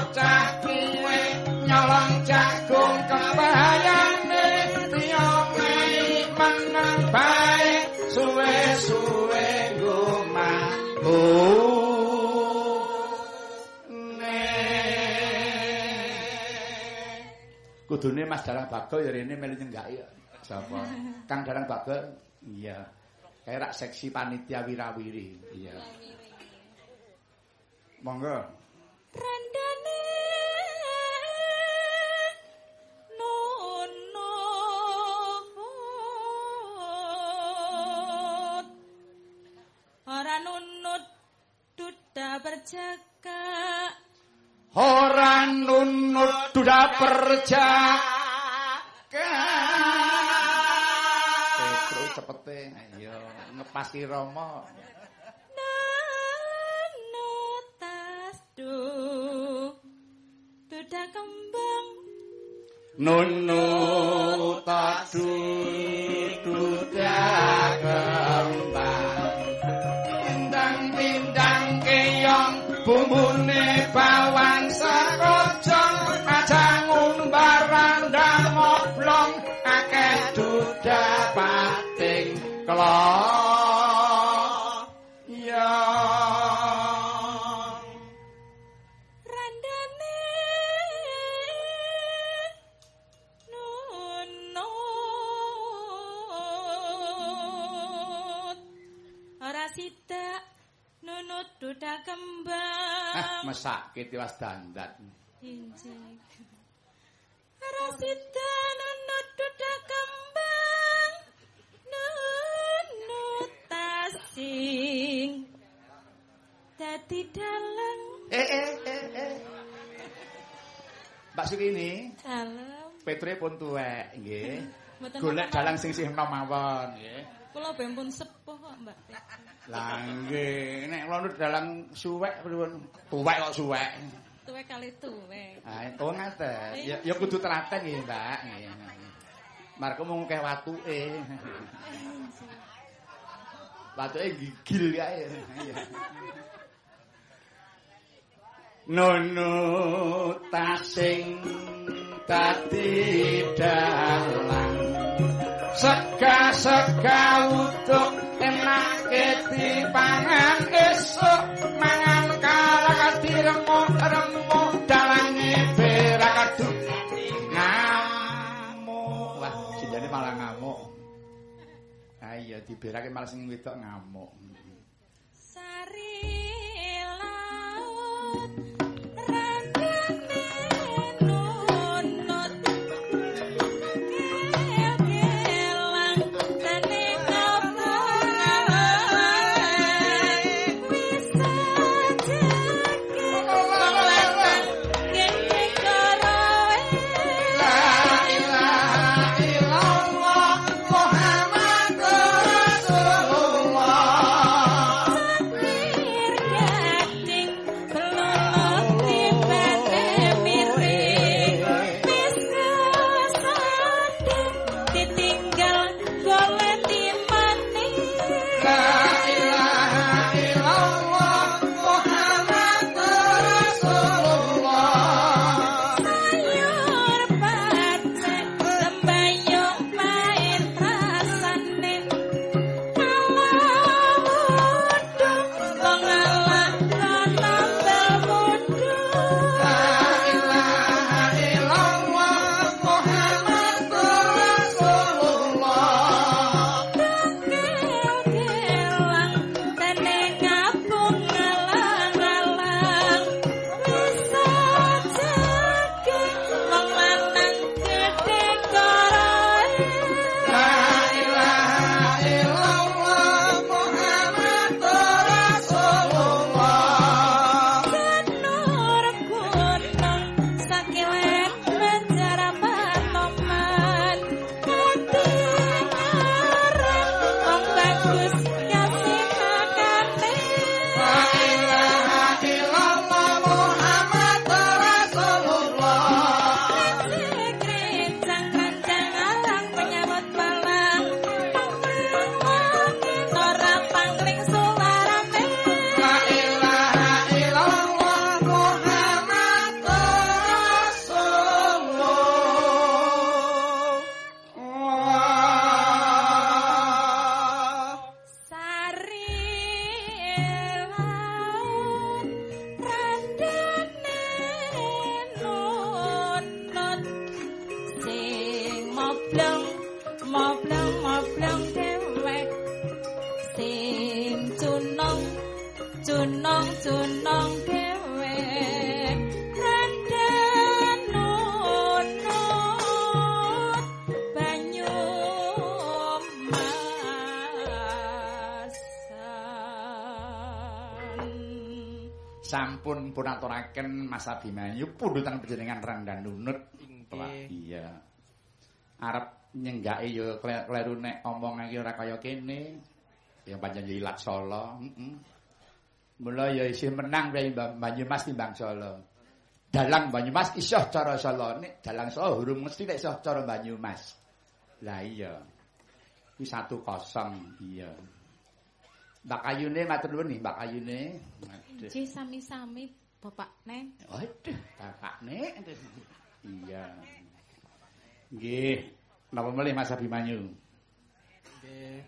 bocah kuwe nyolong jagung kebayane diomei menang bae suwe-suwe gumaku Kudune Mas Darang Bagel ya rene melu nyenggaki. Sapa? Kang Darang Bagel? Iya. Kayak seksi panitia wirawiri. Iya. Monggo. Randane jaga Orang nunut duda perjaka Petru cepete. Ayo ngepasi romo duda kembang. Nunu tadu duda kembang. Pindang-pindang keyong bumbune bawang sekojong aja ngumbar randang oblong akeh duda pating nunut. Duda kembang mesake tiwas dandat. injing ora sida nunut duda kembang nunut tasing dadi dalang Eh eh eh eh. Mbak Sukini, dalam Petre pun tuwek nggih. Golek dalang sing sih mawon nggih. Kula ben pun sepuh kok, Mbak. Lah nggih, nek kula dalang suwek pripun? Tuwek kok suwek. Tuwe kali tuwe. Ah, oh ngaten. Ya ya kudu telaten nggih, Mbak. Nggih. Marko mung keh watuke. Watuke gigil kae. Nono tasing dadi dalang Sega-sega uduk enake dipangan esuk mangan kalak diremuk-remuk dalange berak aduk ngamuk. Wah sindane malah ngamuk. Ah iya diberake malah sing wedok ngamuk. Sari Mas Abimanyu pundutan panjenengan Rangdan Nunut. Wah, Inggih. iya. Arep nyenggake ya kle- kleru nek omong iki ora kaya kene. Ya pancen ya ilat Solo, heeh. Mula ya isih menang Kyai Banyumas timbang Solo. Dalang Banyumas iso cara Solo, nek dalang Solo urung mesti nek iso cara Banyumas. Lah iya. Iki satu kosong, iya. Mbak Ayune matur nuwun nih, Mbak Ayune. Nggih sami-sami Bapak Neng. Waduh, bapakne. Iya. Nggih. Napa melih Mas Abimanyu? Nggih.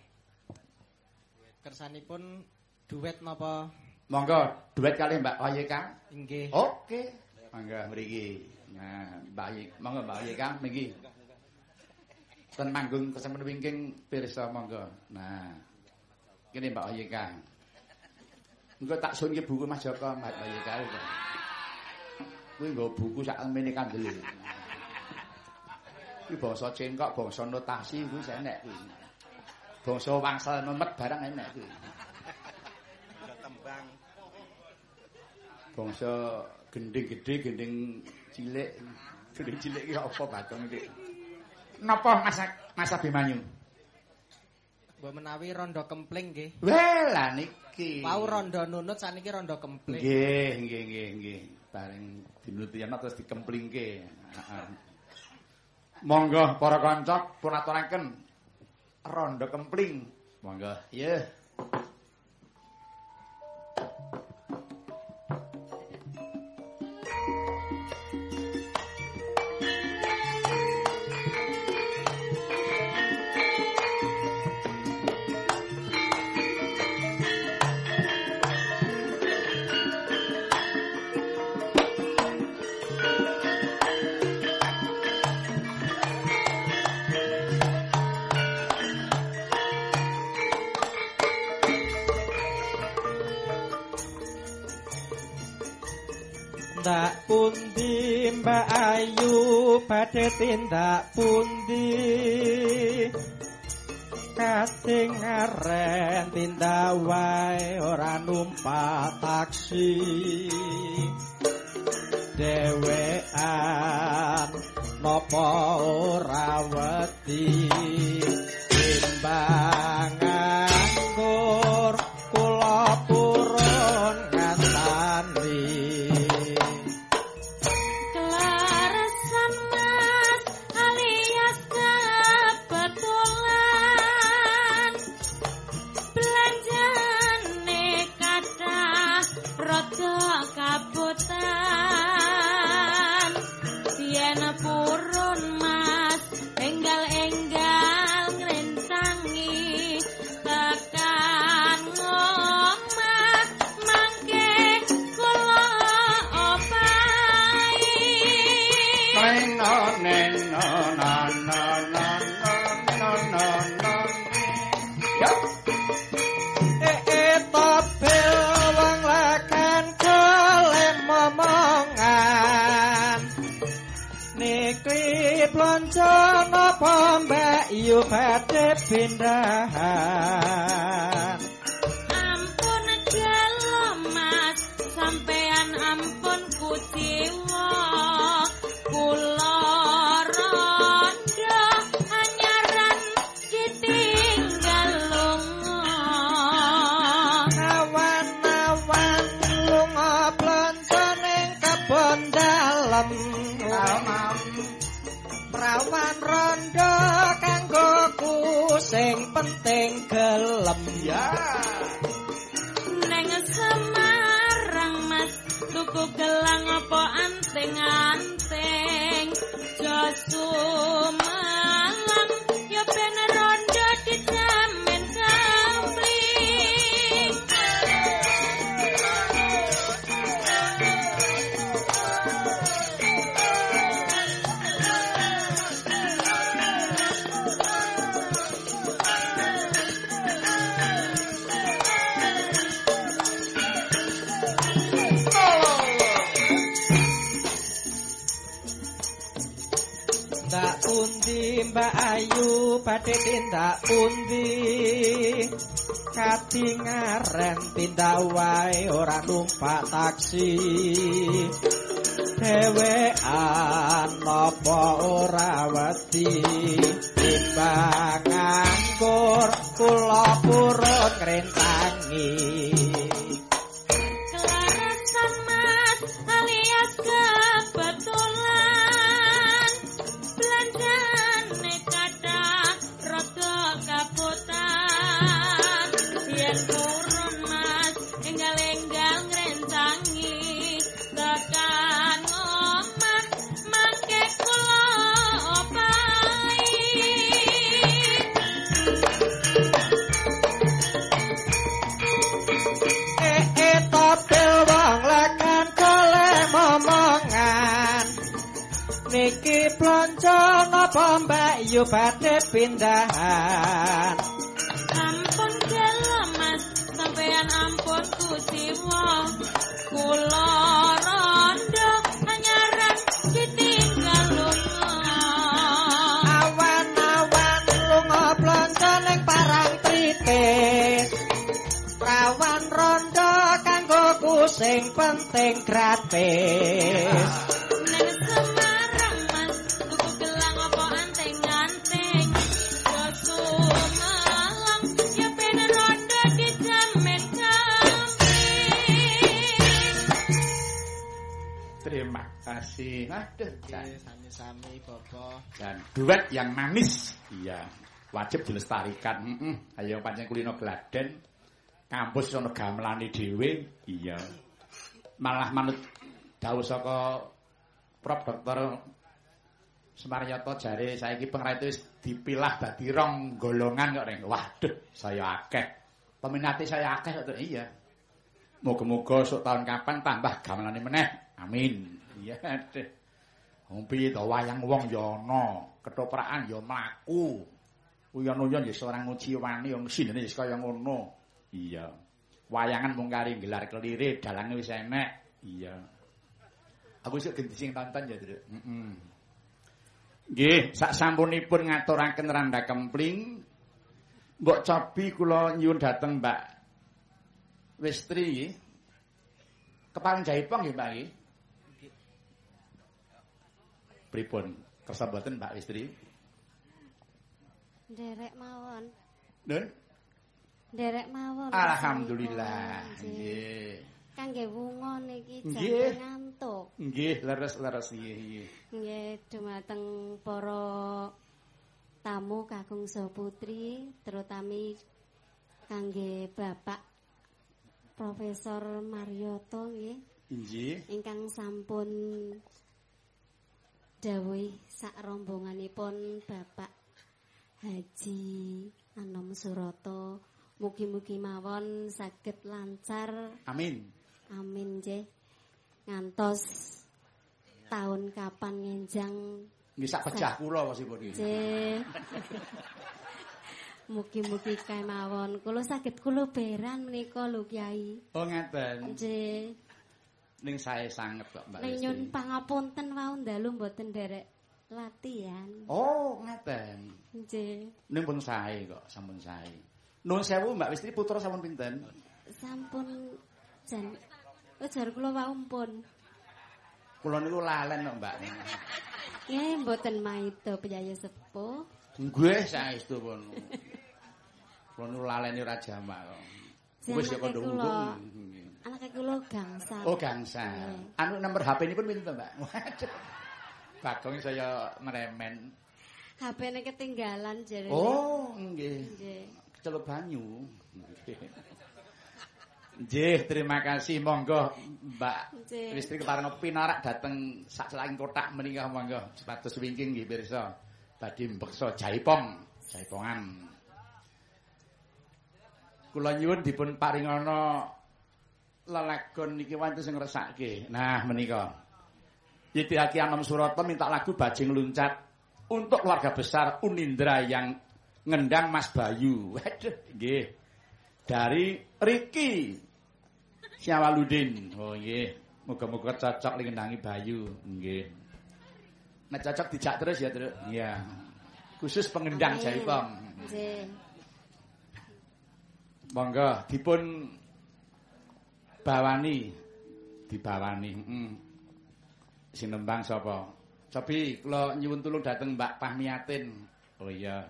Kersanipun duet napa? Monggo duet kali Mbak Ayeka. Inggih. Oke. Monggo mriki. Nah, Mbak Ayek, monggo Mbak Ayeka mriki. Ten manggung kesampun wingking pirsa monggo. Nah. Kene Mbak Ayeka. Engko tak sun ke buku Mas Joko Mbak Ayeka. Kuwi nggo buku sak mene kandel. Iki basa cengkok, basa notasi kuwi enek kuwi. Basa wangsal memet barang enek kuwi. tembang. Bangsa gending gedhe, gending cilik. Gending cilik iki apa Bagong iki? Napa Mas Mas Abimanyu? Mbok menawi rondo kempling nggih. Wah, lah niki. Wau rondo nunut saniki rondo kempling. Nggih, nggih, nggih, nggih. Bareng dinuti ana terus dikemplingke. Heeh. Monggo para kanca pun aturaken rondo kempling. Monggo. Ndak Ayu badhe tindak pundi? Kating aren tindak wae ora numpak taksi napa mbak yu badhe pindahan. Ampun gelo mas, sampean ampun kusiwa Kula rondo anyaran ditinggal lunga. Awan-awan lunga plonco ning parang tritis. Prawan rondo kanggo kusing penting gratis Jan. sami-sami Bapak dan duet yang manis. Iya, wajib dilestarikan. Heeh. Ayo pancen kulino gladen. Kampus ono gamelane dhewe. Iya. Malah manut dawuh saka Prof Dr. Sumaryoto jare saiki pengrajin wis dipilah dadi rong golongan kok ning. Waduh, saya akeh. Peminati saya akeh kok. Iya. Moga-moga sok tahun kapan tambah gamelane meneh. Amin. Iya, deh. Piye to wayang wong ya ana, ketoprakan ya mlaku. Uyon-uyon ya seorang nguci wani wong sinene wis kaya ngono. Iya. Wayangan mung kari gelar kelire, dalange wis enek. Iya. Aku sik genti sing tonton ya, Dru. Heeh. Nggih, sak sampunipun ngaturaken randa kempling. Mbok cobi kula nyuwun dhateng Mbak Westri nggih. Kepaling Jaipong nggih, Mbak nggih. Pripun? Kersa mboten Mbak Wistri? Derek mawon. Nun? Derek mawon. Alhamdulillah. Nggih. Kangge wungo niki jane ngantuk. Nggih, leres-leres nggih nggih. Nggih dumateng para tamu Kakung Saha Putri, terutami kangge Bapak Profesor Marioto nggih Nggih. ingkang sampun dawuh sak rombonganipun Bapak Haji Anom Suroto. Mugi-mugi mawon saged lancar Amin. Amin nggih. Ngantos tahun kapan ngenjang Nggih sak pejah kula wasipun nggih. Mugi-mugi kemawon kula saged kula beran menika lho Kyai. Oh ngeten. Nggih. Ning sae sanget kok Mbak Ning nyun pangapunten wau dalu mboten derek latihan. Oh, ngeten. Nggih. Ning pun sae kok, sampun sae. Nuwun sewu Mbak Wistri putra sampun pinten? Sampun jan Oh jar kula wau pun. Kula niku lalen kok Mbak. Nggih mboten maida piyaya sepuh. Nggih, saestu pun. Kula niku laleni ora jamak kok. Wis ya Janake kondo kula. gangsal. Oh, gangsal. Anu nomor HP ini pun pinten, Mbak? Waduh. Bagong saya meremen. HP-ne ketinggalan jare. Oh, nggih. Nggih. Celup banyu. Nggih. Terima kasih. Monggo Mbak Nggih. Wistri kepareng pinarak dateng sak selaking kotak menika monggo. Sepatus wingking nggih pirsa. Badhe mbeksa Jaipong, Jaipongan. Kula nyuwun dipun paringana lelagon niki wonten sing ngresake. Nah, menika. Yiti Haki Anom Surata minta lagu Bajing Luncat untuk keluarga besar Unindra yang ngendang Mas Bayu. Waduh, nggih. Dari Riki Syawaludin. Oh nggih. Muga-muga cocok ngendangi Bayu. Nggih. Nek cocok dijak terus ya, Truk. Iya. Khusus pengendang. Jaipong. Nggih. Monggo dipun bawani dibawani. Heeh. Sing nembang sapa? Cobi kula nyuwun tulung dhateng Mbak Pahmiatin. Oh iya.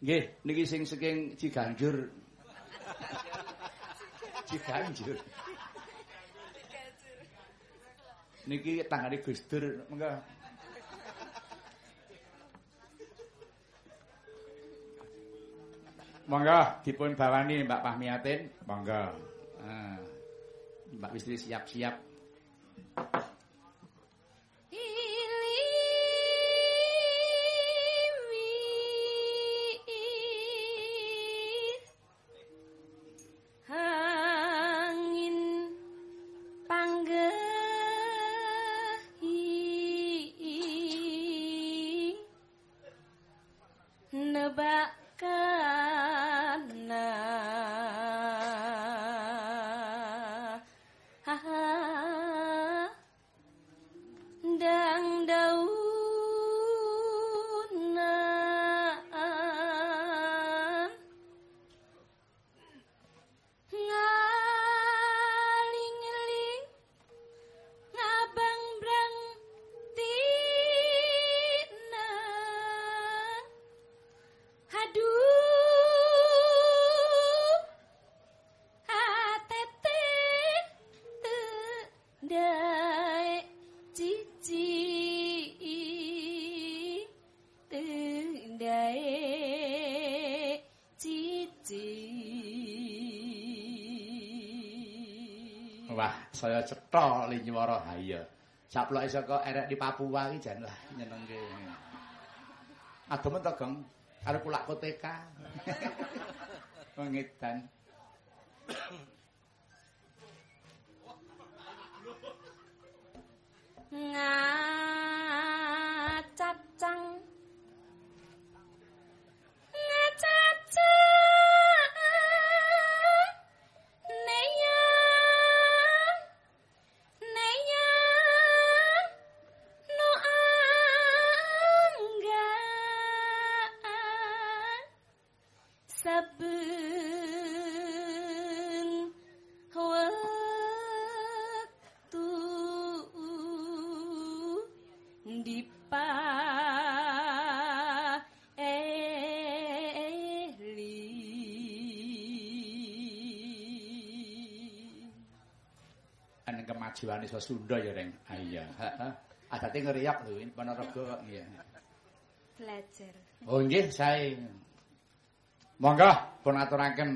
Nggih, niki sing saking Ciganjur. Ciganjur. Niki tanggane Gus Dur, monggo. Monggo dipun bawani Mbak Pahmiatin, monggo. Ah. Mbak Wistri siap-siap. Cetha linyawara. Ha iya. Saploke saka erek di Papua iki jan lah nyenengke. Ademen to, Gong? Karo kulak koteka. Pengedan. Saka Sunda ya, Reng. Ha iya. Heeh. Adate ngeriyak lho, Ponorogo kok iya. belajar Oh nggih, sae. Monggo pun aturaken.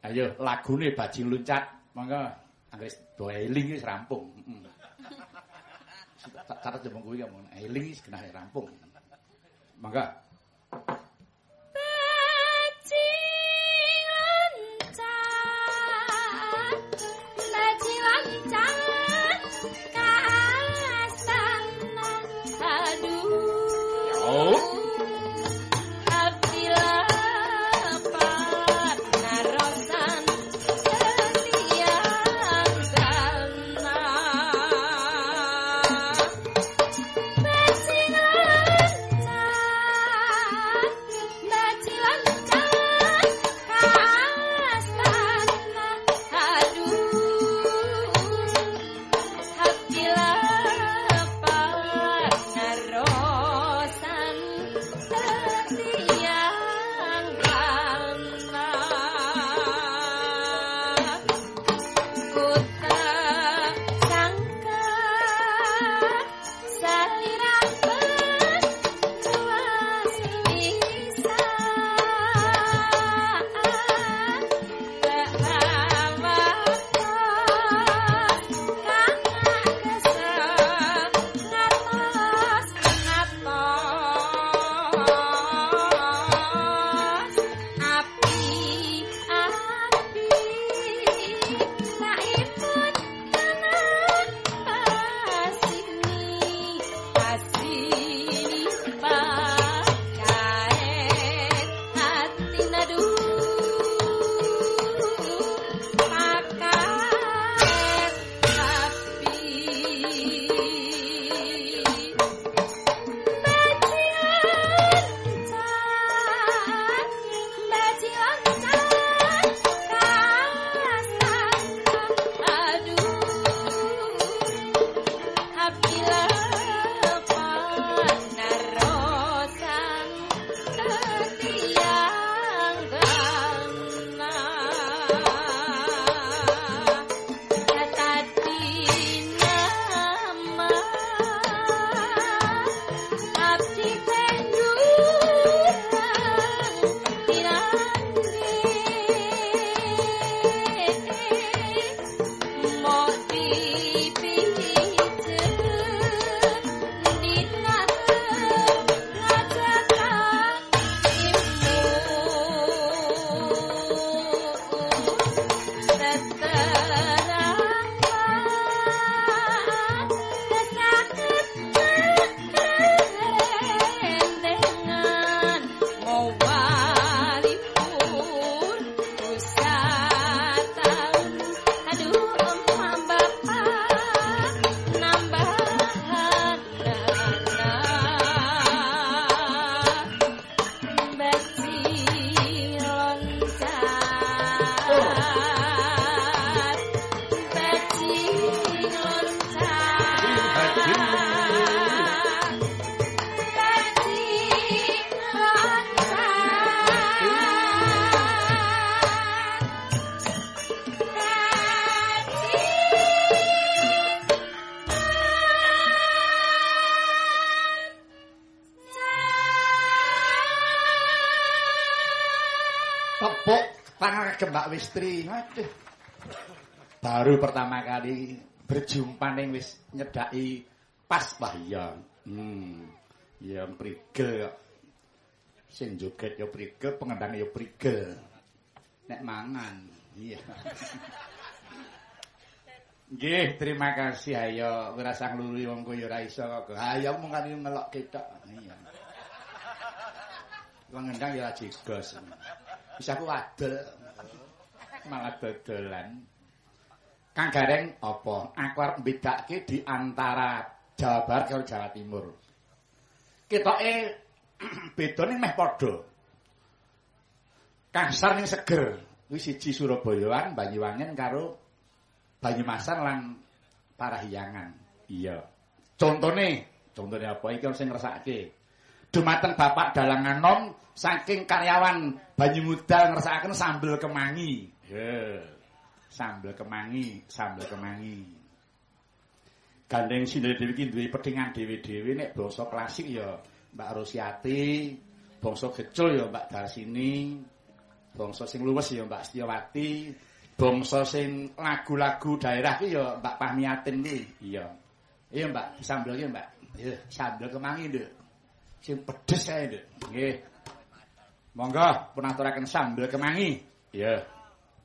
Ayo lagune bajing luncat. Monggo anggere do eling wis rampung. Heeh. Catet jembung kuwi ya. Eling wis genah rampung. Monggo. Tangan kagem Mbak Wistri. Aduh. Baru pertama kali berjumpa ning wis nyedaki pas wah iya. Hmm. Ya prigel. Sing joget ya prigel, pengendang ya prigel. Nek mangan. Iya. Nggih, terima kasih ayo ora sang luri wong kowe ya ora iso kok. Ayo mung kan ngelok ketok. Iya. Wong ngendang ya jigos. Bisa aku wadel. Malah dodolan. Kang Gareng apa? Aku arep mbedakake di antara Jawa Barat karo Jawa Timur. Ketoke beda ning meh padha. Kasar ning seger. Kuwi siji Surabayaan, Banyuwangen karo Banyumasan lan Parahyangan. Iya. Contone, contone apa iki sing ngrasake? Dumateng Bapak Dalangan Nom saking karyawan Banyumudal ngrasakaken sambel kemangi. Ya. Sambel kemangi, sambel kemangi. Gandeng Sindri Dewi iki duwe pedhingan dhewe-dhewe nek basa klasik ya Mbak Rosiati, bangsa gecul ya Mbak Darsini, bangsa sing luwes ya Mbak Setyawati, bangsa sing lagu-lagu daerah ki ya Mbak Pahmiatin ki. Iya. Iya Mbak, sambel ki Mbak. Iya, sambel kemangi, Nduk. Sing pedes ae, Nduk. Nggih. Monggo pun aturaken sambel kemangi. Iya. Jangan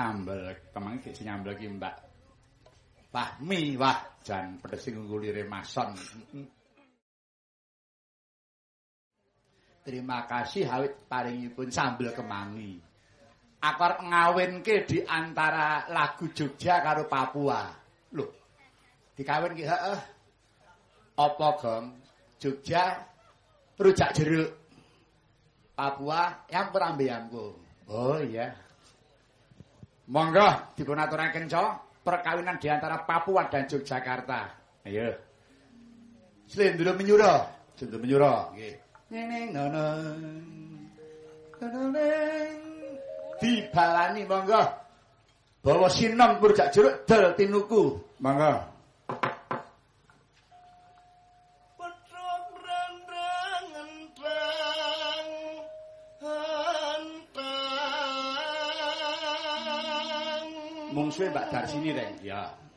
sambel kemang iki nyambel ki Mbak Fahmi. Wah, jan pedes sing nggulire mason. Terima kasih awit paringipun sambel kemangi. Aku arep ngawinke di antara lagu Jogja karo Papua. Loh. Dikawin ki heeh. Apa, Gong? Jogja rujak jeruk. Papua yang perambianku. Oh iya. Monggo dipun aturaken Cok, perkawinan di antara Papua dan Yogyakarta. Ayo. Slendro menyura, slendro menyura nggih. Neneng nonong. Nonong. Dibalani monggo. Bawa sinom purjak jeruk dal tinuku. Monggo. Suwe Mbak Darsini reng.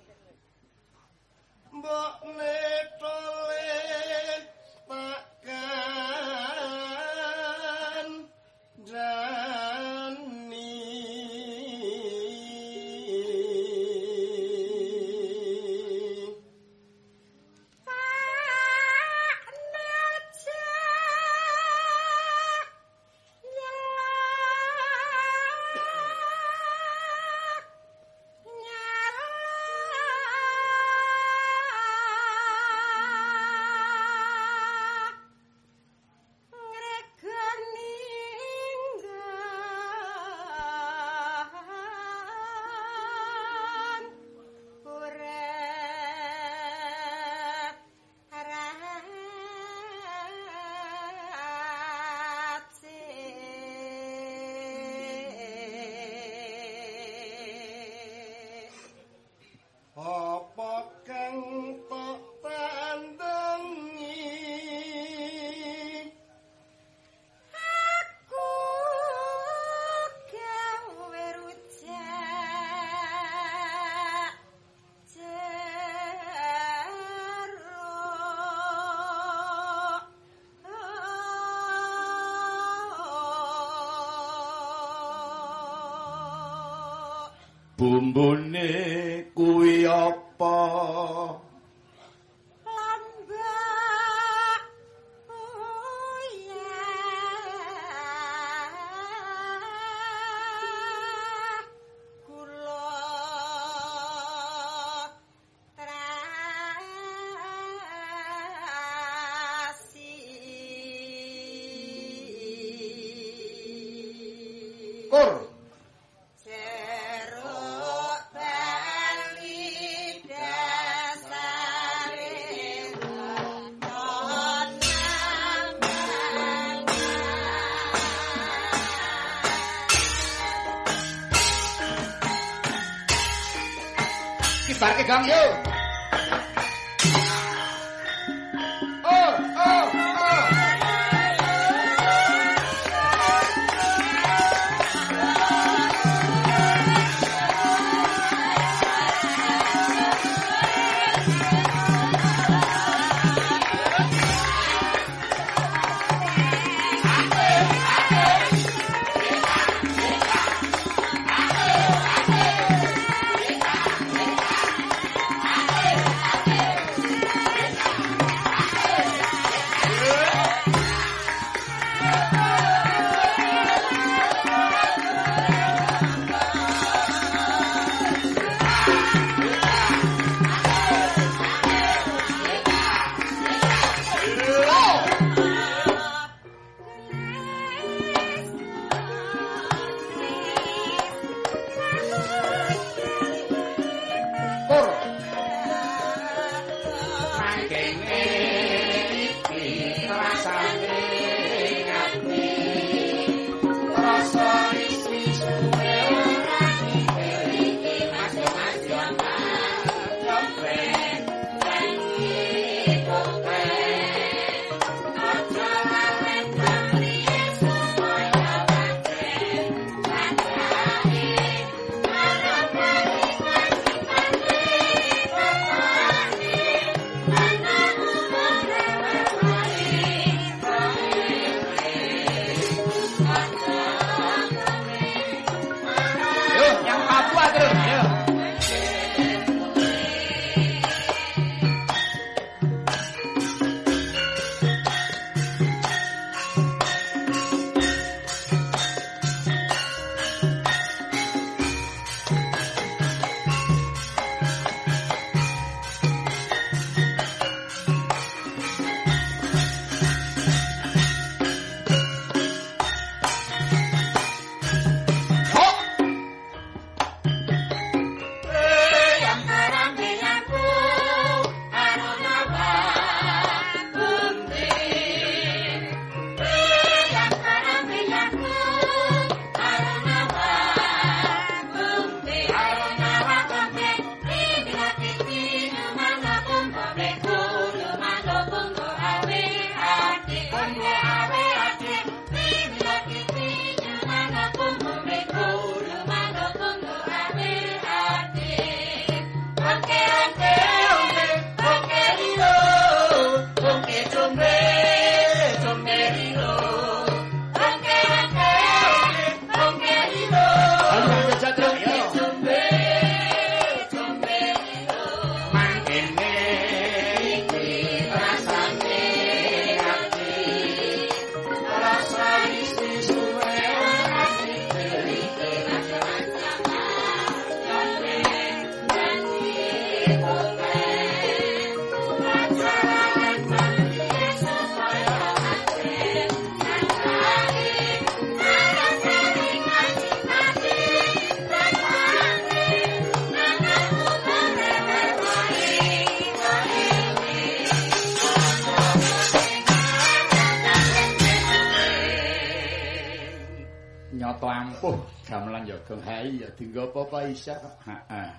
Isa. Heeh.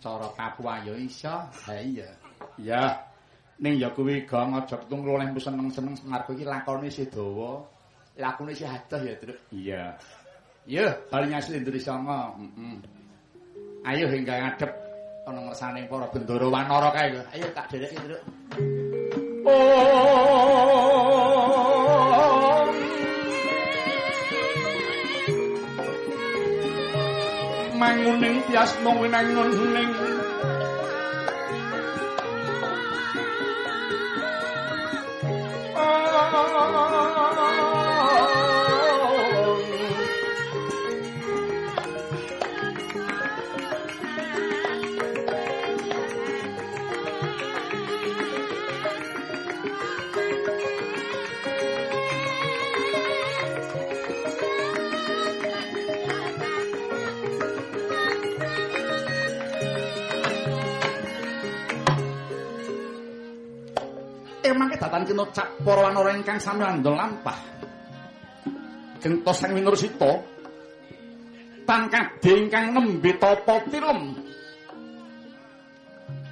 Cara Papua ya isa, hai ya. Ya. Ning ya kuwi gong aja ketung oleh seneng-seneng senarko iki lakone isih dawa. Lakone isih adoh ya, Truk. Iya. Ya, bali nyasli nduri sanga. Heeh. Ayo hingga ngadep ana ngersane para bendara wanara kae. lho. Ayo tak dereki, Truk. Oh. manguning piasno winangoning Oh ah. Winanguning dadakan kinocap para wanara ingkang sami andel lampah. Gentos sang winursita tangkade ingkang nembe tapa tilem.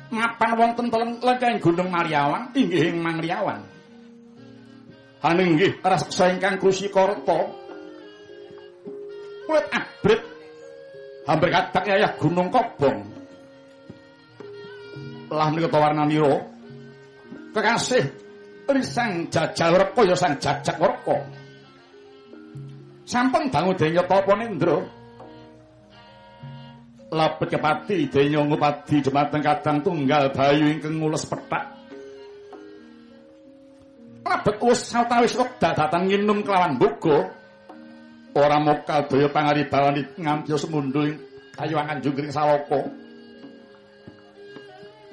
Mapan wonten teleng lengkeng Gunung Mariawan inggih ing Mangriawan. Haning nggih raseksa ingkang Kusikarta. Kulit abrit hampir kadak yayah Gunung Kobong. Lah menika warnanira kekasih risang jajal reka ya sang jajak reka. Sampun dangu denya tapa nendra. Lapet kepati denya ngupadi dumateng kadang tunggal bayu ingkang ngules pethak. Labet wis sawetawis wekdal datang nginum kelawan boga. Ora mokal daya pangaribawan nganti semundul kayuwangan jungkring saloko.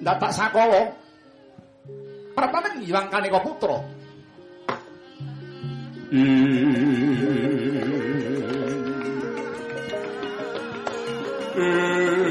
Ndatak sakawa Prapane Hyang Kanika Putra. Soroting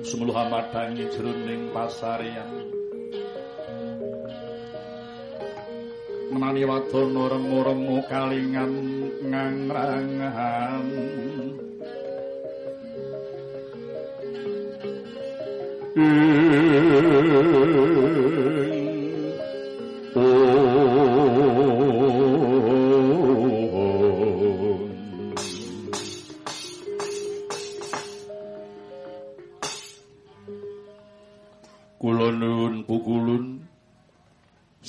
sumuluh madangi jroning pasarean. Menani wadana remu-remu kalingan ngangrangan. Oh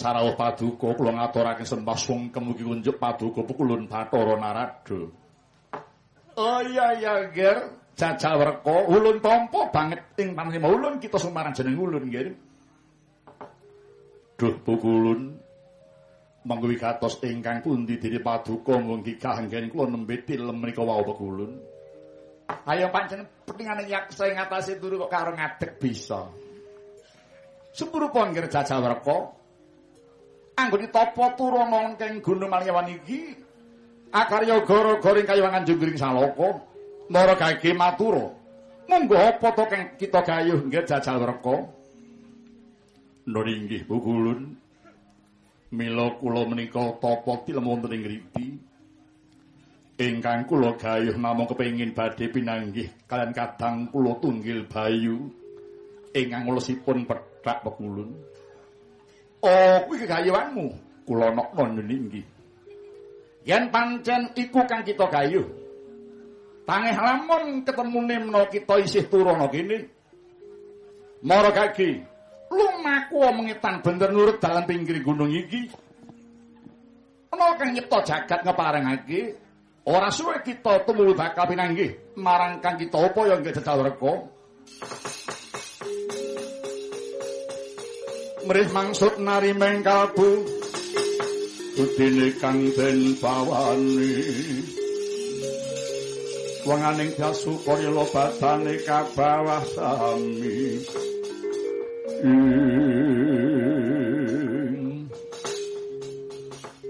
sarawuh paduka kula ngaturaken sembah sungkem mugi kunjuk paduka pukulun Bathara Narada. Oh iya iya ger Jajawerka ulun tampa banget ing panrima ulun kita sumaran jeneng ulun nggih. Duh pukulun manggo wikatos ingkang pundi diri paduka mungki kanggen kula nembe tilem menika wau pukulun. Ayo pancen petingane yaksa ngatasi turu kok karo ngadeg bisa. Sepurupa nggir Jajawarka. Anggone tapa turana ing Gunung Malyawan iki akarya gara-gara kayuwangan Junggring Salaka. Mara gage matura. Monggo apa to kang kita gayuh nggir Jajawarka? Nuringgih Bukulun. Mila kula menika tapa tilem wonten ing ngriki. Ingkang kula gayuh namung kepengin badhe pinanggih kalian kadang kula tunggil bayu ingkang ulesipun pethak pekulun. Oh, kuwi kegayuhanmu. Kula nokno niki. Yen pancen iku kang kita gayuh. Tangih lamun ketemune menawa kita isih turana kene. Mara gage, lumaku mengitan bener nurut dalan pinggir gunung iki. Ana kang nyipta jagat ngeparengake ora suwe kita tumulu bakal pinanggih marang kang kita upaya nggih jajal mrih mangsut nari mengkalbu udine kang den bawani. Wanganing dasu kaya lobatane kabawah sami.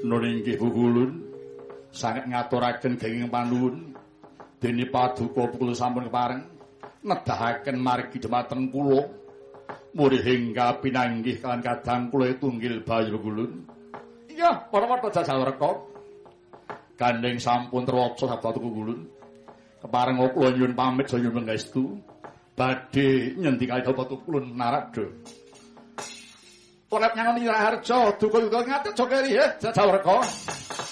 Nuringgi hukulun sangat ngaturaken genging panuwun. Dene paduka kula sampun kepareng nedahaken margi dhumateng kula murih hingga pinanggih kan kadang kula tunggil bayu kulun. Iya, para warta jajalreka. Gandeng sampun terwaksa sabda kulun. Kepareng kula nyuwun pamit saya mengestu badhe nyendikaken Bapak Kulun Narada. Ora nyangon Raharja duka-duka ngatet jokeri ya Jajawarka. Putra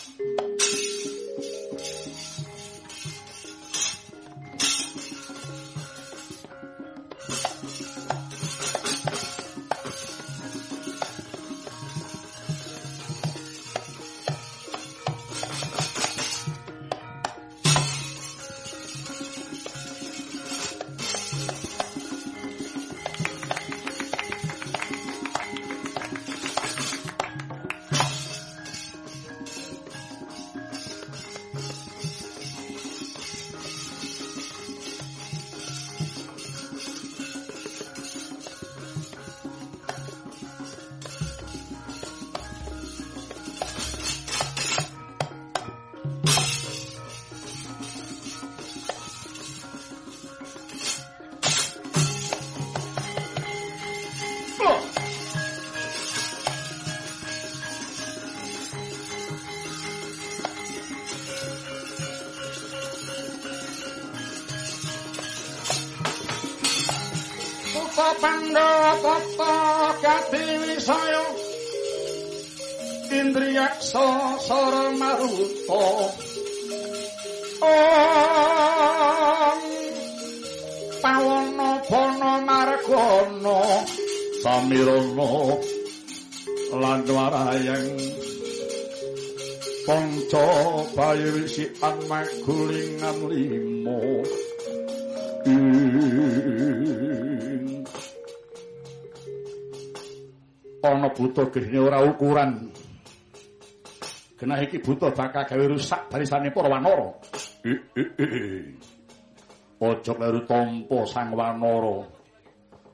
ana buta gedene ora ukuran. Genah iki buta bakal gawe rusak barisane para wanara. Aja kleru tampa sang wanara.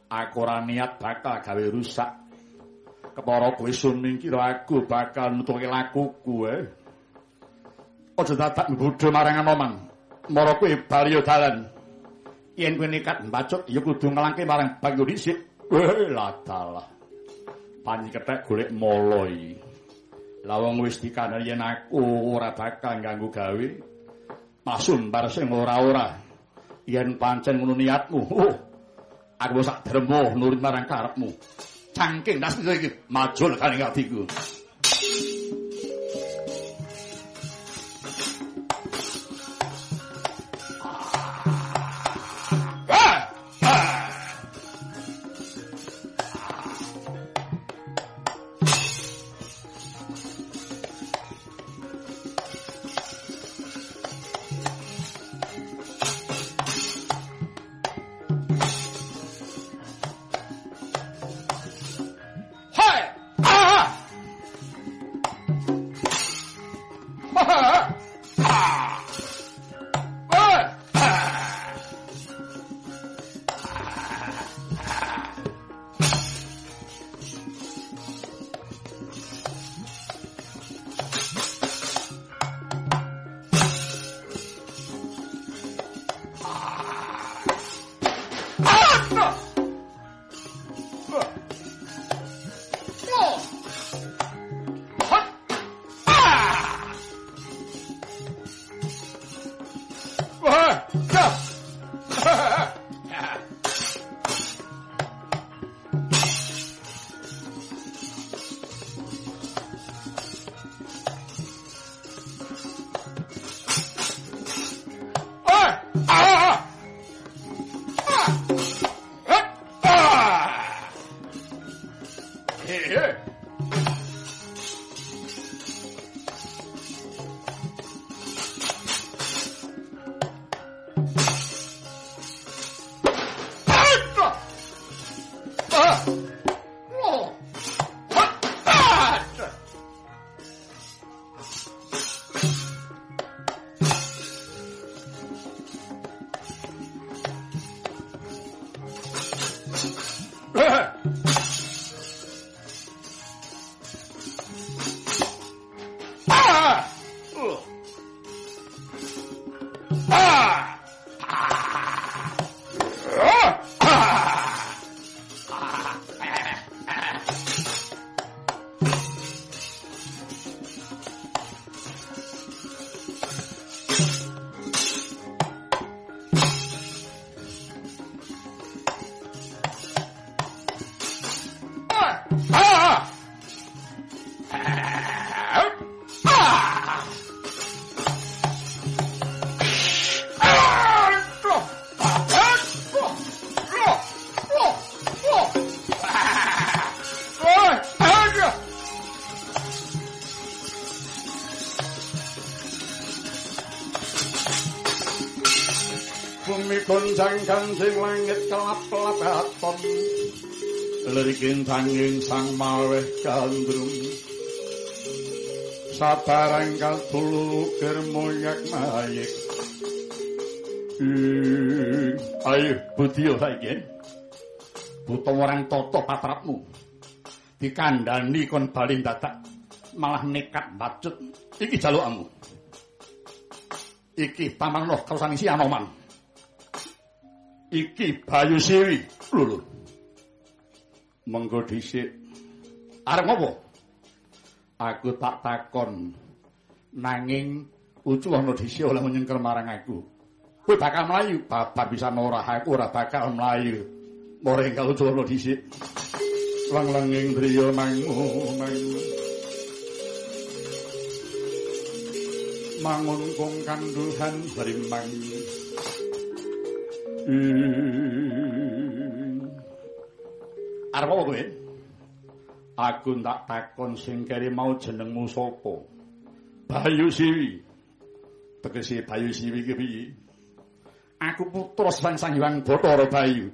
Aku ora niat bakal gawe rusak. Kepara kowe sun mingkira aku bakal nutuke lakuku eh. Aja dadak bodho marang anoman. Mara kowe bali dalan. Yen kowe nekat mbacut ya kudu ngelangke marang bangku dhisik. Eh ladalah panji kethek golek moloi lawang wis dikandani yen aku ora bakal ganggu gawe masun bar sing ora-ora. Yen pancen ngono niatmu oh aku sak dremo nurut marang karepmu. Cangking das iki majul kaning atiku Gonjang ganjing langit kelap-kelap aton Lirikin tanging sang maweh gandrung. Sabarang katulu kermoyak mayik. Ayo budiyo saiki. Buta orang toto patrapmu. Dikandani kon bali dadak Malah nekat bacut. Iki jalukmu Iki pamangno kerusani si Anoman Iki Bayu Siwi Lulu Mengko dhisik Arep ngopo? Aku tak takon nanging ucu ana dhisik oleh menyengker marang aku. Kowe bakal mlayu, babar bisa ora aku ora bakal mlayu. More enggal ucu ana dhisik. Lang-langing driya mangu mangu. Mangun kong kanduhan berimbang. Arep apa kowe? Aku ndak takon sing keri mau jenengmu sapa? Bayu Siwi. Tegese Bayu Siwi ki piye? Aku putra Sang Hyang Bathara Bayu.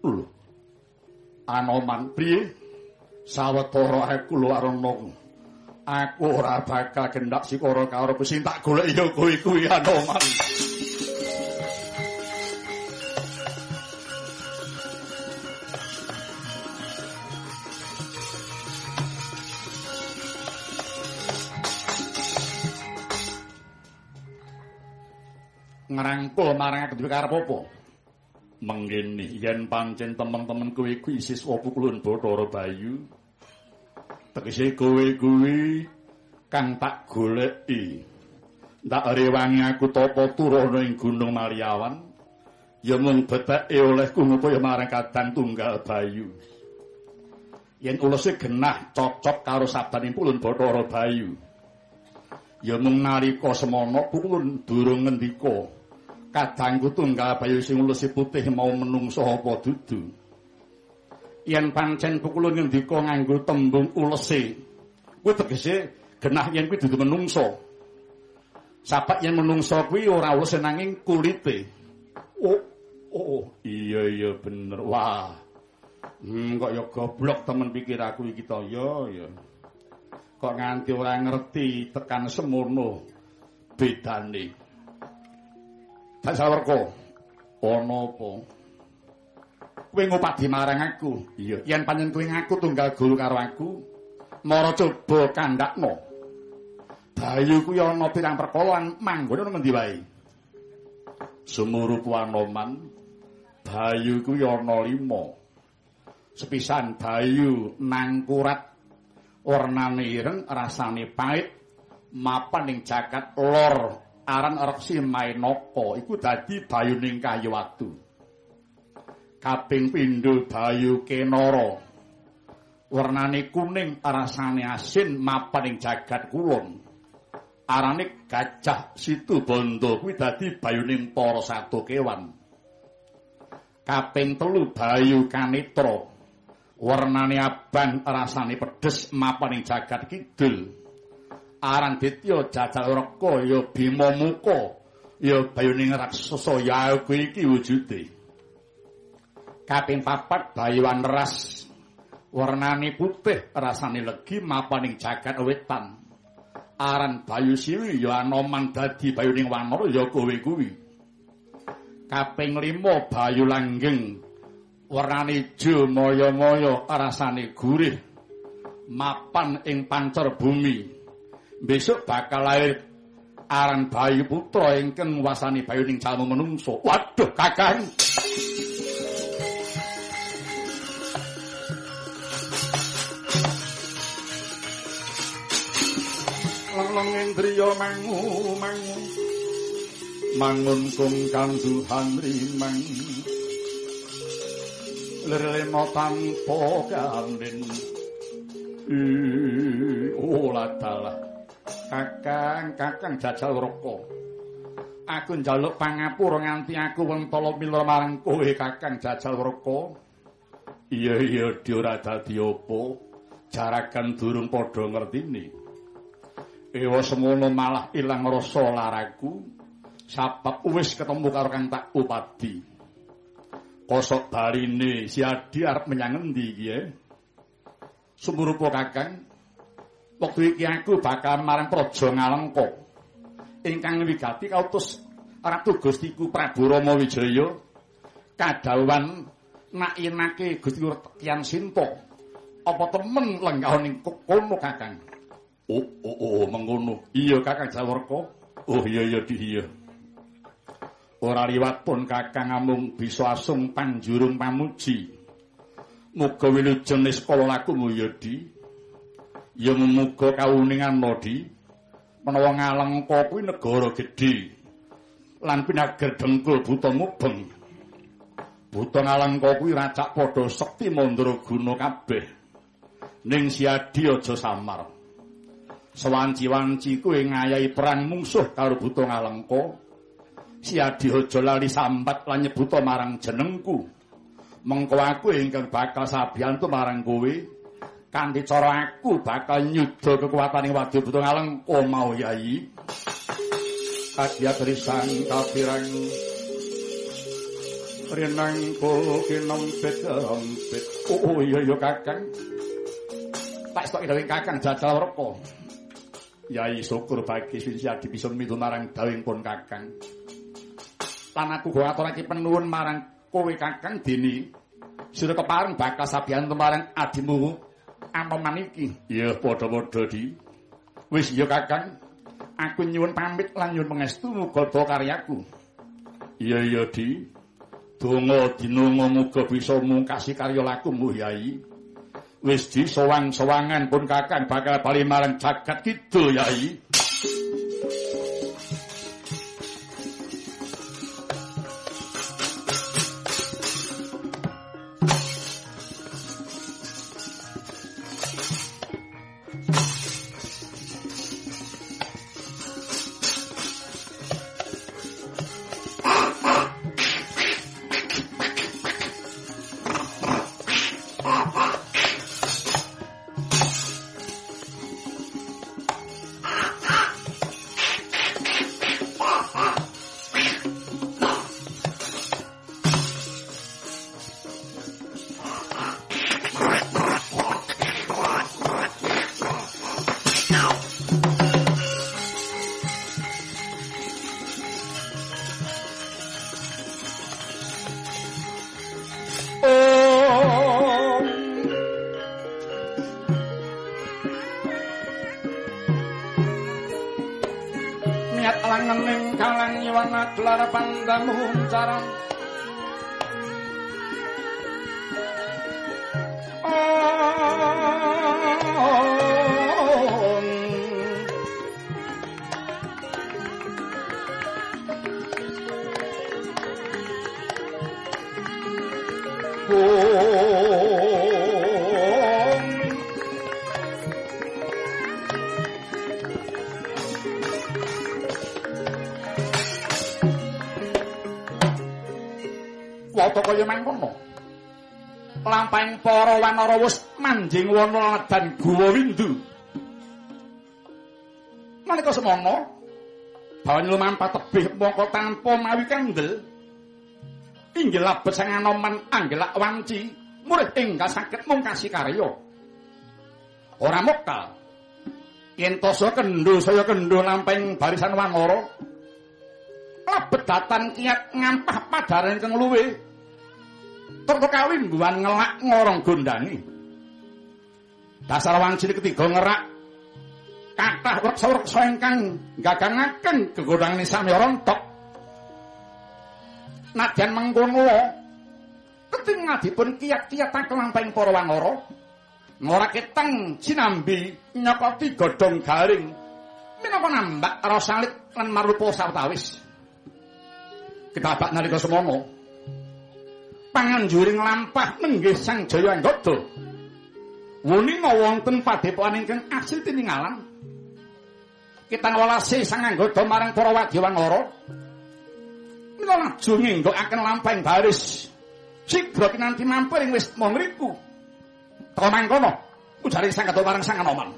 Lho. Anoman piye? Sawetara aku lho arana. Aku ora bakal gendak sikara karo sing tak golek ya kowe kuwi Anoman. Ngrangkul marang aku dhewe karep apa? Mengkene yen pancen temen-temen kowe kuwi siswa pukulun Bathara Bayu. Tegese kowe kuwi kang tak goleki. Ndak rewangi aku tapa turana ing Gunung Mariawan. Ya mung beteke olehku ngopo ya marang kadang tunggal Bayu. Yen ulese genah cocok karo sabaning pulun Bathara Bayu. Ya mung nalika semana pulun durung ngendika. Kadangku tunggal bayu sing ulesi putih mau menungso apa dudu. Yen pancen pukulun ngendika nganggo tembung ulesi kuwi tegese genah yen kuwi dudu menungso. Sapak yen menungso kuwi ora ulesi nanging kulite. Oh oh iya iya bener. Wah hmm, kok ya goblok temen pikir aku iki to? Ya ya kok nganti ora ngerti tekan semono bedane Tak sawerko. Ana apa? Kowe ngupadi marang aku. Iya, yen pancen kowe ngaku tunggal guru karo aku, mara coba kandakno. Bayu kuwi ana pirang perkara manggon nang ngendi wae. Sumurupu Anoman, Bayu kuwi ana lima. Sepisan Bayu nangkurat warnane ireng, rasane pahit, mapan ing jagat lor aran Reksi Mainaka iku dadi bayuning kayu watu. Kaping pindho bayu Kenara. Warnane kuning, rasane asin mapan ing jagat kulon. Arane gajah situ bondo kuwi dadi bayuning para satu kewan. Kaping telu bayu Kanitra. Warnane abang, rasane pedes mapan ing jagat kidul. Aran ditya jajal reka ya bima muka ya bayuning raksasa ya kuwi iki wujude kaping papat bayuan ras warnane putih rasane legi mapaning jagat wetan. Aran bayu siwi ya anoman dadi bayuning wanara ya kowe kuwi. Kaping lima bayu langgeng warnane ijo moyo-moyo rasane gurih mapan ing pancer bumi besok bakal lahir aran bayi putra ingkang wasani bayu ning calmu menungso. Waduh, Kakang. Lang indriya mangu mangu. Mangun kung kanduhan rimang. lirlema tanpa kandhen ola dalah kakang kakang jajal roko. Aku njaluk pangapura nganti aku wentala mila marang kowe kakang jajal roko. Iya iya ora dadi apa. Jarakan durung padha ngertini ewa semono malah ilang rasa laraku. Sabab wis ketemu karo kang tak upadi. Kosok barine si adi arep menyang endi iki ya sumurupa kakang wektu iki aku bakal marang praja ngalengka. Ingkang wigati kautus Ratu Gustiku Prabu Rama Wijaya kadhawuhan nakinake Gusti Kyang Sinta. Apa temen lenggah ning kono kakang? Oh oh oh mengono. Iya kakang Jawarka. Oh iya iya di iya. Ora liwat pun kakang amung bisa asung panjurung pamuji. Muga wilujeng sekolah laku muyadi ya muga kauningan modi menawa ngalengka kuwi negara gedhe lan pinager dengkul buta mubeng buta ngalengka kuwi racak padha sekti mandra guna kabeh. Ning siadi aja samar. Sewanci-wanci kuwi ngayahi perang mungsuh karo buta ngalengka. Siadi aja lali sambat lan nyebuta marang jenengku. Mengko aku ingkang bakal sabiyantu marang kowe kanthi cara aku bakal nyuda kekuataning wadya buta ngalengka mau yai kadya trisang kapirang renang ko kinempet empet oh iya iya kakang. Tak stok dawing kakang jajal roko. Yai syukur bagi sing siadi bisa marang dawing pun kakang. Lan aku go aturake penuwun marang kowe kakang dini sira kepareng bakal sabiyan marang adimu Anoman iki. Iya, padha-padha di. Wis iya Kakang. Aku nyuwun pamit lan nyuwun pangestu muga karyaku. Iya iya di. Donga dinunga muga bisa mungkasi karya laku Mbah Yai. Wis di sowang-sowangan pun Kakang bakal bali marang jagat kidul Yai. Wata kaya mangkono. Lampahing para wanara wis manjing wana dan guwa windu. Nalika semono, bawan lumampah tebih mongko tanpa mawi kandel. Inggil labet sang anoman anggelak wanci, murid ingkang saged mungkasi karya. Ora mokal. Yen tosa kendho saya kendho lampahing barisan wanara. Labet datan kiat ngampah padaran kang luwih. Tur kawimbuhan ngelak ngorong gondani. Dasar wanci ketiga ngerak kathah reksa-reksa ingkang gagangaken gegodhangane sami rontok. Nadyan mengkono keting ngadipun kiat-kiat lampahing para wanara ngorake teng sinambi nyokoti godhong garing minangka nambak rasalit lan marupa sawetawis. Ketabak nalika semono panganjuring lampah nenggih Sang Jaya Anggada. Wuninga wonten padepokan ingkang asil tininggalan. Kitang welase Sang Anggada marang para wadyawangara. Mila laju ngenggokaken lampah ing baris. Sigra kinanti mampir ing wis mongriku. Teka mangkono, ujare Sang Anggada marang Sang Anoman.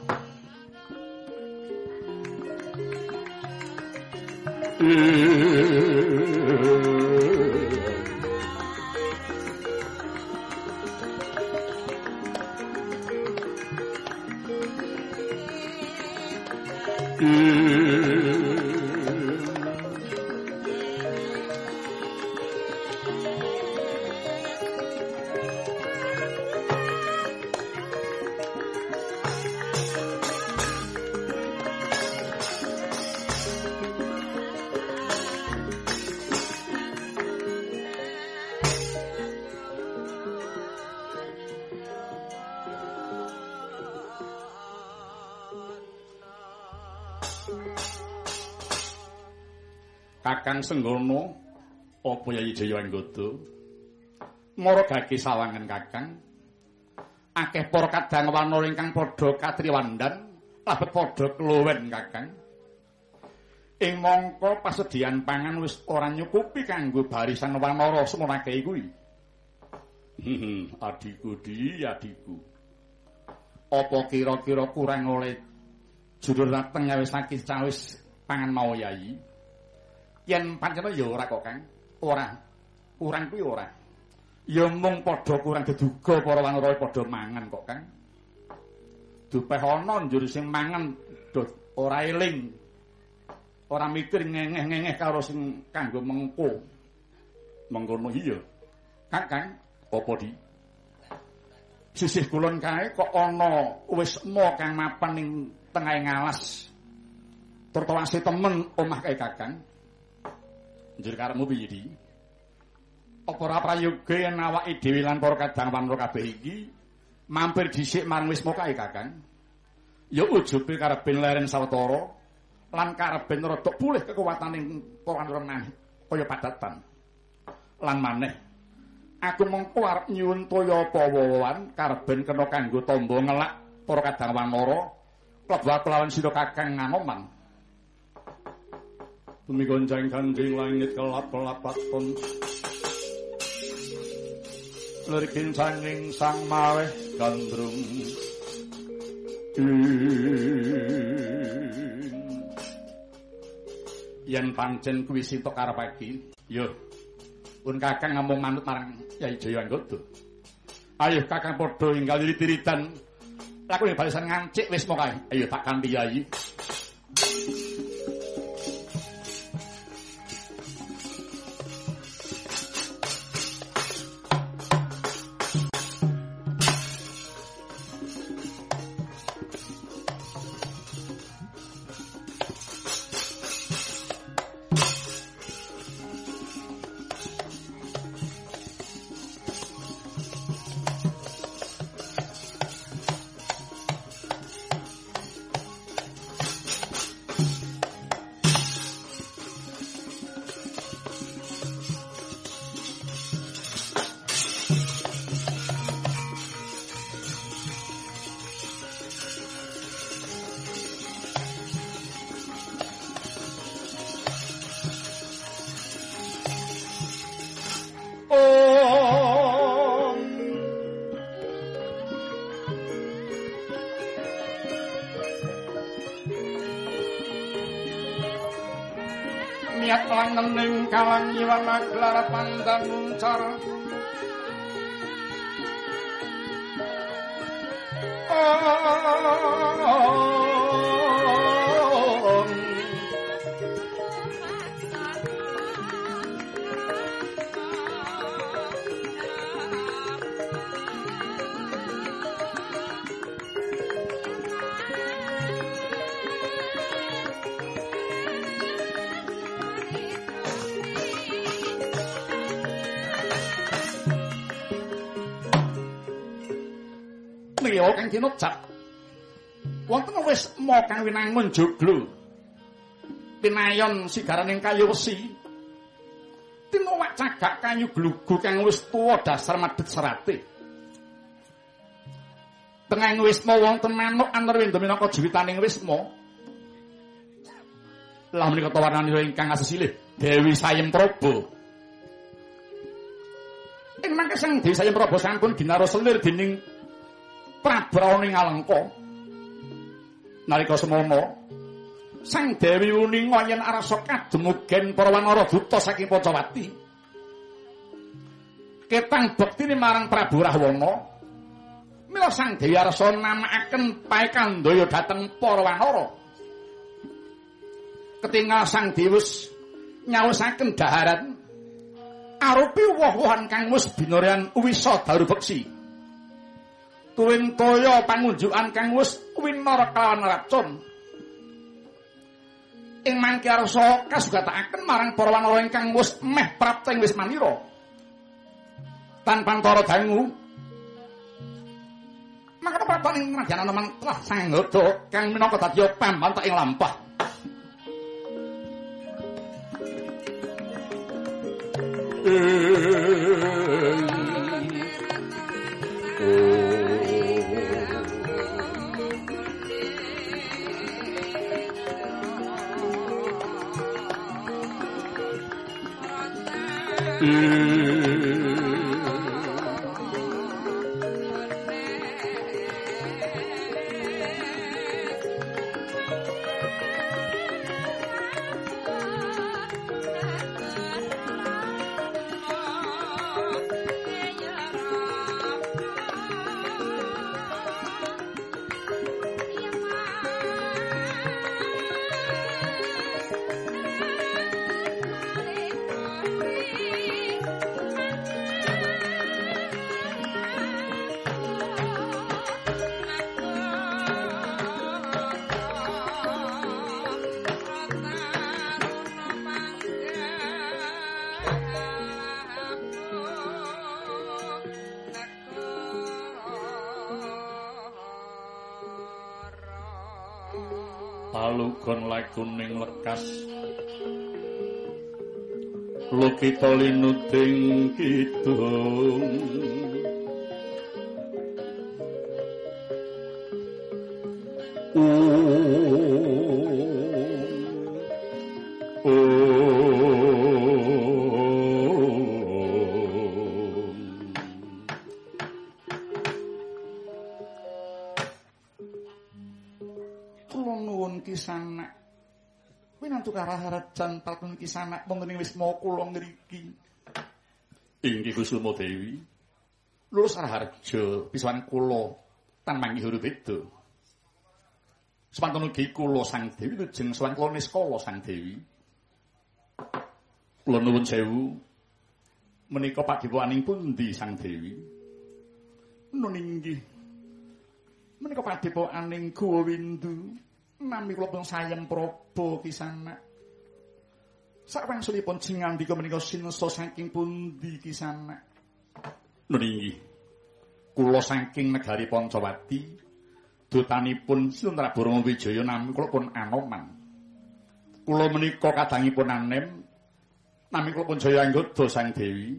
appear Kakang Senggono apa Yayi Jaya Anggada maragake sawangan Kakang. Akeh para kadang wanara ingkang padha katriwandan labet padha keluwen Kakang. Ing mangka pasedian pangan wis ora nyukupi kanggo barisan wanara semonake kuwi adiku di adiku apa kira-kira kurang oleh judul rateng wis sakit cawis pangan mau yayi yen pancen ya ora kok Kang. Ora. Kurang kuwi ora. Ya mung padha kurang deduga para wanara padha mangan kok Kang. Dupeh ana njur sing mangan do ora eling. Ora mikir ngengeh-ngengeh karo sing kanggo mengko. Mengkono iya. Kang Kang, apa di? Sisih kulon kae kok ana wis mo kang mapan ning tengahing alas. Tertawase temen omah kae Kakang. Njur karepmu piye di? Apa ora prayoga yen awake dhewe lan para kadang wanara kabeh iki mampir dhisik marang Wisma kae Kakang? Ya ujube karepen leren sawetara lan karepen rada pulih kekuwataning para wanara kaya padatan. Lan maneh aku mengko arep nyuwun toya pawawan karepen kena kanggo tamba ngelak para kadang wanara klebu lawan sira Kakang Nganoman. Bumi goncang kanjing langit kelap-kelap paton Lirikin sanging sang maweh gandrung. Yen pancen kuwi sintok karepake yo. Pun kakang ngomong manut marang Yai Jaya Anggada Ayo kakang padha inggal wirid-wiridan lakune balesan ngancik wis mok kae ayo tak kanthi Yai Kinocap. Wonten wis mo kang winangun joglo. Pinayon sigaraning kayu wesi. tinowak cagak kayu glugu kang wis tuwa dasar madhet serate. Tengahing Wisma wonten manuk antarwenda minangka jiwitaning Wisma. Lah menika tawarnanira ingkang asesilih Dewi Sayem Praba. Ing mangke sang Dewi Sayem Praba sampun ginaro selir dening Prabu Rawaning Alengka. Nalika semono Sang Dewi Uninga yen arsa kademugen para wanara duta saking Pancawati. Ketang bektine marang Prabu Rahwana. Mila Sang Dewi arsa namakaken paekandaya dhateng para wanara. Ketingal Sang Dewi wis nyawisaken daharan arupi woh-wohan kang wis binorean wisa daru beksi. Tuwin toya pangunjukan kang wis winara kalawan racun. ing mangke arsa kasugataken marang para wanara ingkang wis meh prapteng wis manira. Tanpa antara dangu. Maka prapan ing rajan ana telah sanggoda kang minangka dadi pambantak ing lampah. Mm-hmm. Lukita linuting kidung palkun kisanak wonten ing wisma kula ngriki. inggih Kusuma Dewi Lurus Raharja pisawan kula tan manggih huruf beda. Semanten ugi kula Sang Dewi lujeng sowan kula niskala Sang Dewi. kula nuwun sewu Menika padiwaning pundi Sang Dewi? Nun inggih. Menika padiwaning Guwa Windu. Nami kula pun sayem Praba kisanak. Sakwangsulipun jingandika menika sinesa saking pundi kisanak? nun inggih kula saking negari Pancawati dutanipun Sinten Prabu Rama Wijaya nami kula pun Anoman. Kula menika kadangipun anem nami kula pun Jaya Anggoda Sang Dewi.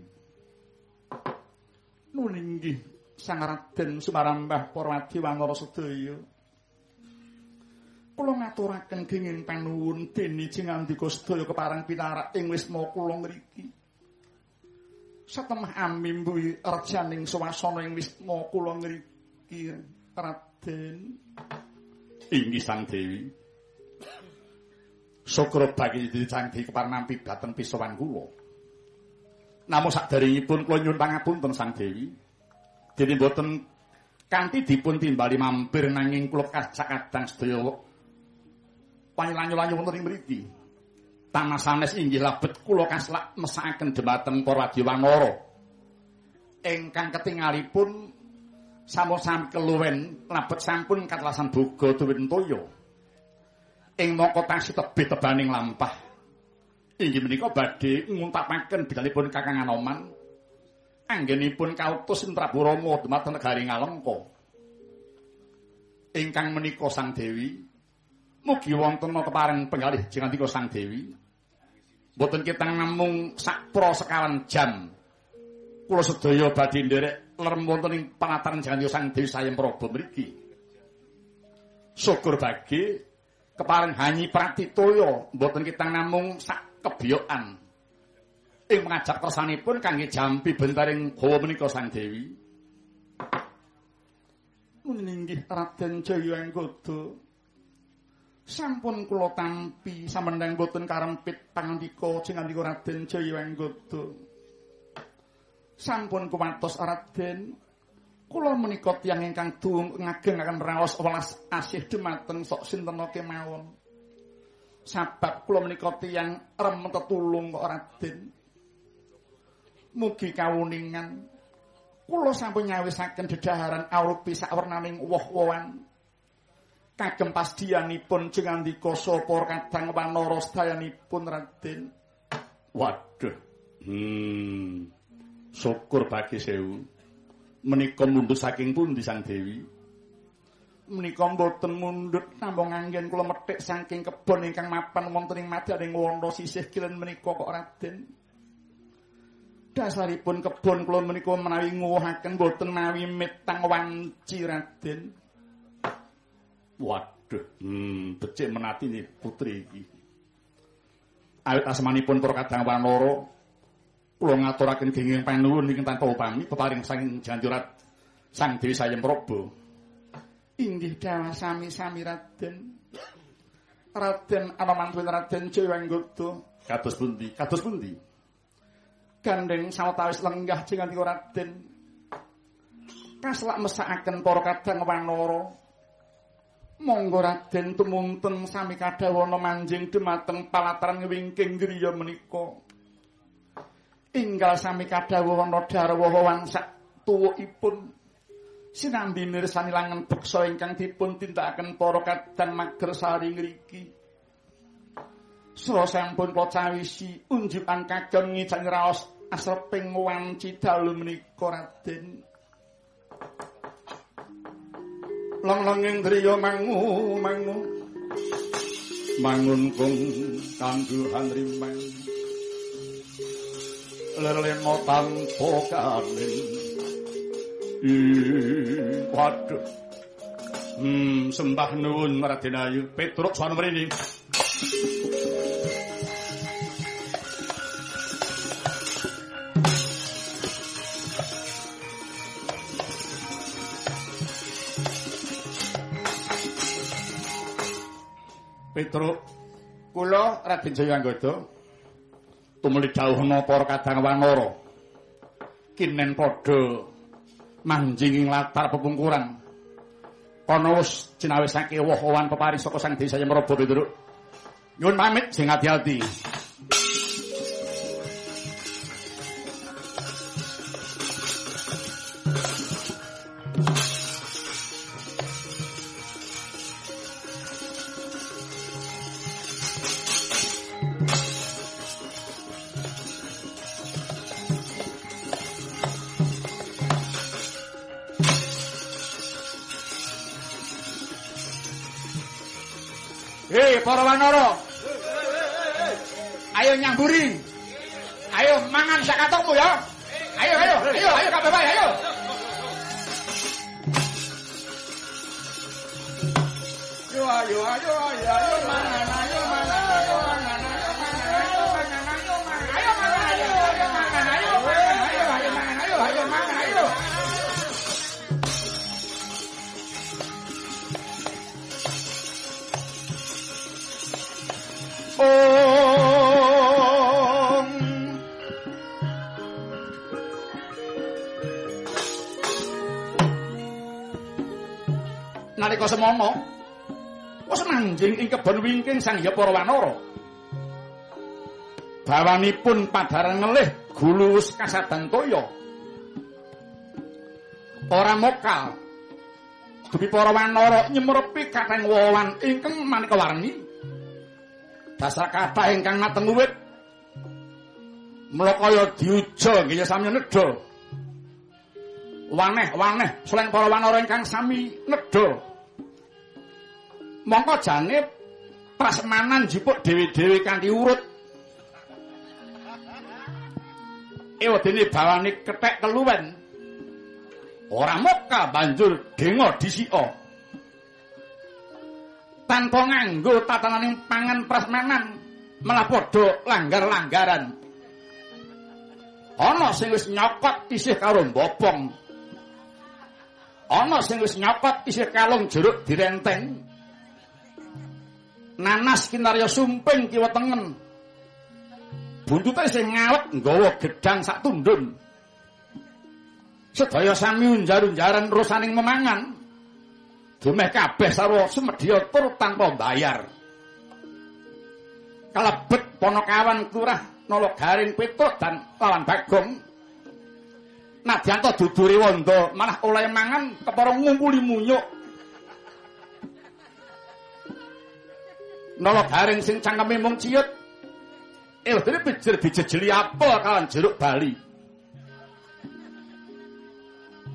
Nun inggih Sang Raden Sumarambah Parwati wanara sedaya. Kula ngaturaken kenging panuwun dene jingandika sedaya keparang pinarak ing wisma kula ngriki. satemah amimbuhi rejaning swasana ing wisma kula ngriki Raden inggih Sang Dewi Sukra bagi dicanggi keparnampi dateng pisowan kula. Namung sakderengipun kula nyuwun pangapunten Sang Dewi. Dene boten kanthi dipun timbali mampir nanging kula kadang sedaya panyelanyu-lanyu wonten ing mriki. Tanah sanes inggih labet kula kaslak mesakaken dhumateng para wadyawanara. Ingkang ketingalipun sampun sami keluwen labet sampun katlasan boga duwin toya. Ing mangka taksih tebih tebaning lampah. Inggih menika badhe nguntapaken bidalipun Kakang Anoman anggenipun kautus Prabu Rama dhumateng negari Ngalengka. Ingkang menika Sang Dewi mugi wonten kepareng penggalih jengandika Sang Dewi. Mboten kitang namung sakpro sekawan jam. Kula sedaya badhe nderek lerem wonten ing panataran Jangandya Sang Dewi Sayem Prabu mriki. Syukur bagi keparing hanyi pratitoya mboten kitang namung sak kebiyokan. Ing mengajak kersanipun kangge jampi bentaring hawa menika Sang Dewi. Meninggih Raden Jayanggoda. Sampun kula tampi sampeyan boten karempit pangandika jengandika Raden Jayawanggoda. Sampun kuwatos Raden. Kula menika tiyang ingkang dung ngagengaken raos welas asih dumateng sok sinten kemawon. Sabab kula menika tiyang remen tetulung kok Raden. Mugi kawuningan kula sampun nyawisaken dedaharan arupi sawernaning woh-wohan. Kagem pasdianipun jengandika sapa kadang wanara sedayanipun Raden. Waduh. Hmm. Syukur bagi sewu. Menika mundhut saking pundi Sang Dewi? Menika mboten mundhut namung anggen kula methik saking kebon ingkang mapan wonten ing madaning wanda sisih kilen menika kok Raden. Dasaripun kebon kula menika menawi nguwuhaken mboten mawi metang wanci Raden. Waduh, hmm, becik menati nih putri iki. Awit asmanipun para kadang wanara kula ngaturaken genging panuwun ing tanpa upami peparing saking Janjurat Sang Dewi Sayem Prabu. Inggih dawuh sami-sami Raden. Raden Anomantuwin Raden Jayawanggoda. Kados pundi? Kados pundi? Gandeng sawetawis lenggah jenengan Raden. Kaslak mesakaken para kadang wanara. Monggo Raden tumunten sami kadhawana manjing dumateng palataran wingking griya menika. Inggal sami kadhawana darwa wansak tuwukipun sinambi mirsani langen beksa ingkang dipun tindakaken para kadang magersari ngriki. Saha sampun kula cawisi unjukan kagem ngijak raos asreping wanci dalu menika Raden. Long-longing driya mangu mangu Mangun kung kangguhan rimang lerlena tanpa kamin. Ih, Waduh. Hmm, sembah nuwun Raden Ayu. Petruk mrene. Petruk kula Raden Jayanggoda tumuli dawuhna para kadang wanara kinen padha manjing ing latar pepungkuran. Ana wis cinawisake woh-wohan peparing saka Sang Desa Yemraba Petruk nyuwun pamit sing ati-ati Nalika semono wis manjing ing kebon wingking Sang Hyang para wanara. Bawanipun padaran ngelih gulu wis kasadan toya. Ora mokal. Dupi para wanara nyemrepi kateng wawan ingkang maneka warni. dasar kathah ingkang mateng uwit mula kaya diuja nggih sami nedha waneh-waneh selain para wanara ingkang sami nedha mongko jane prasmanan jipuk dhewe-dhewe kanthi urut ewadene bawane kethek keluwen. Ora moka banjur dengo disika. Tanpa nganggo tatananing pangan prasmanan, malah padha langgar-langgaran. Ana sing wis nyokot isih karo bopong. Ana sing wis nyokot isih kalung jeruk direnteng. Nanas kinarya sumping kiwa tengen. Buntute sing ngawet nggawa gedang sak tundun. Sedaya sami unjar-unjaran rusaning memangan. Dumeh kabeh sarwa semedya tur tanpa bayar. Kalebet ponokawan kurah Nologaring Petruk dan lawan Bagong. Nadyanto duduri wanda malah oleh mangan kepara ngumpuli munyuk. Nologaring sing cangkeme mung ciyut. Eldene pijer dijejeli apel kawan jeruk bali.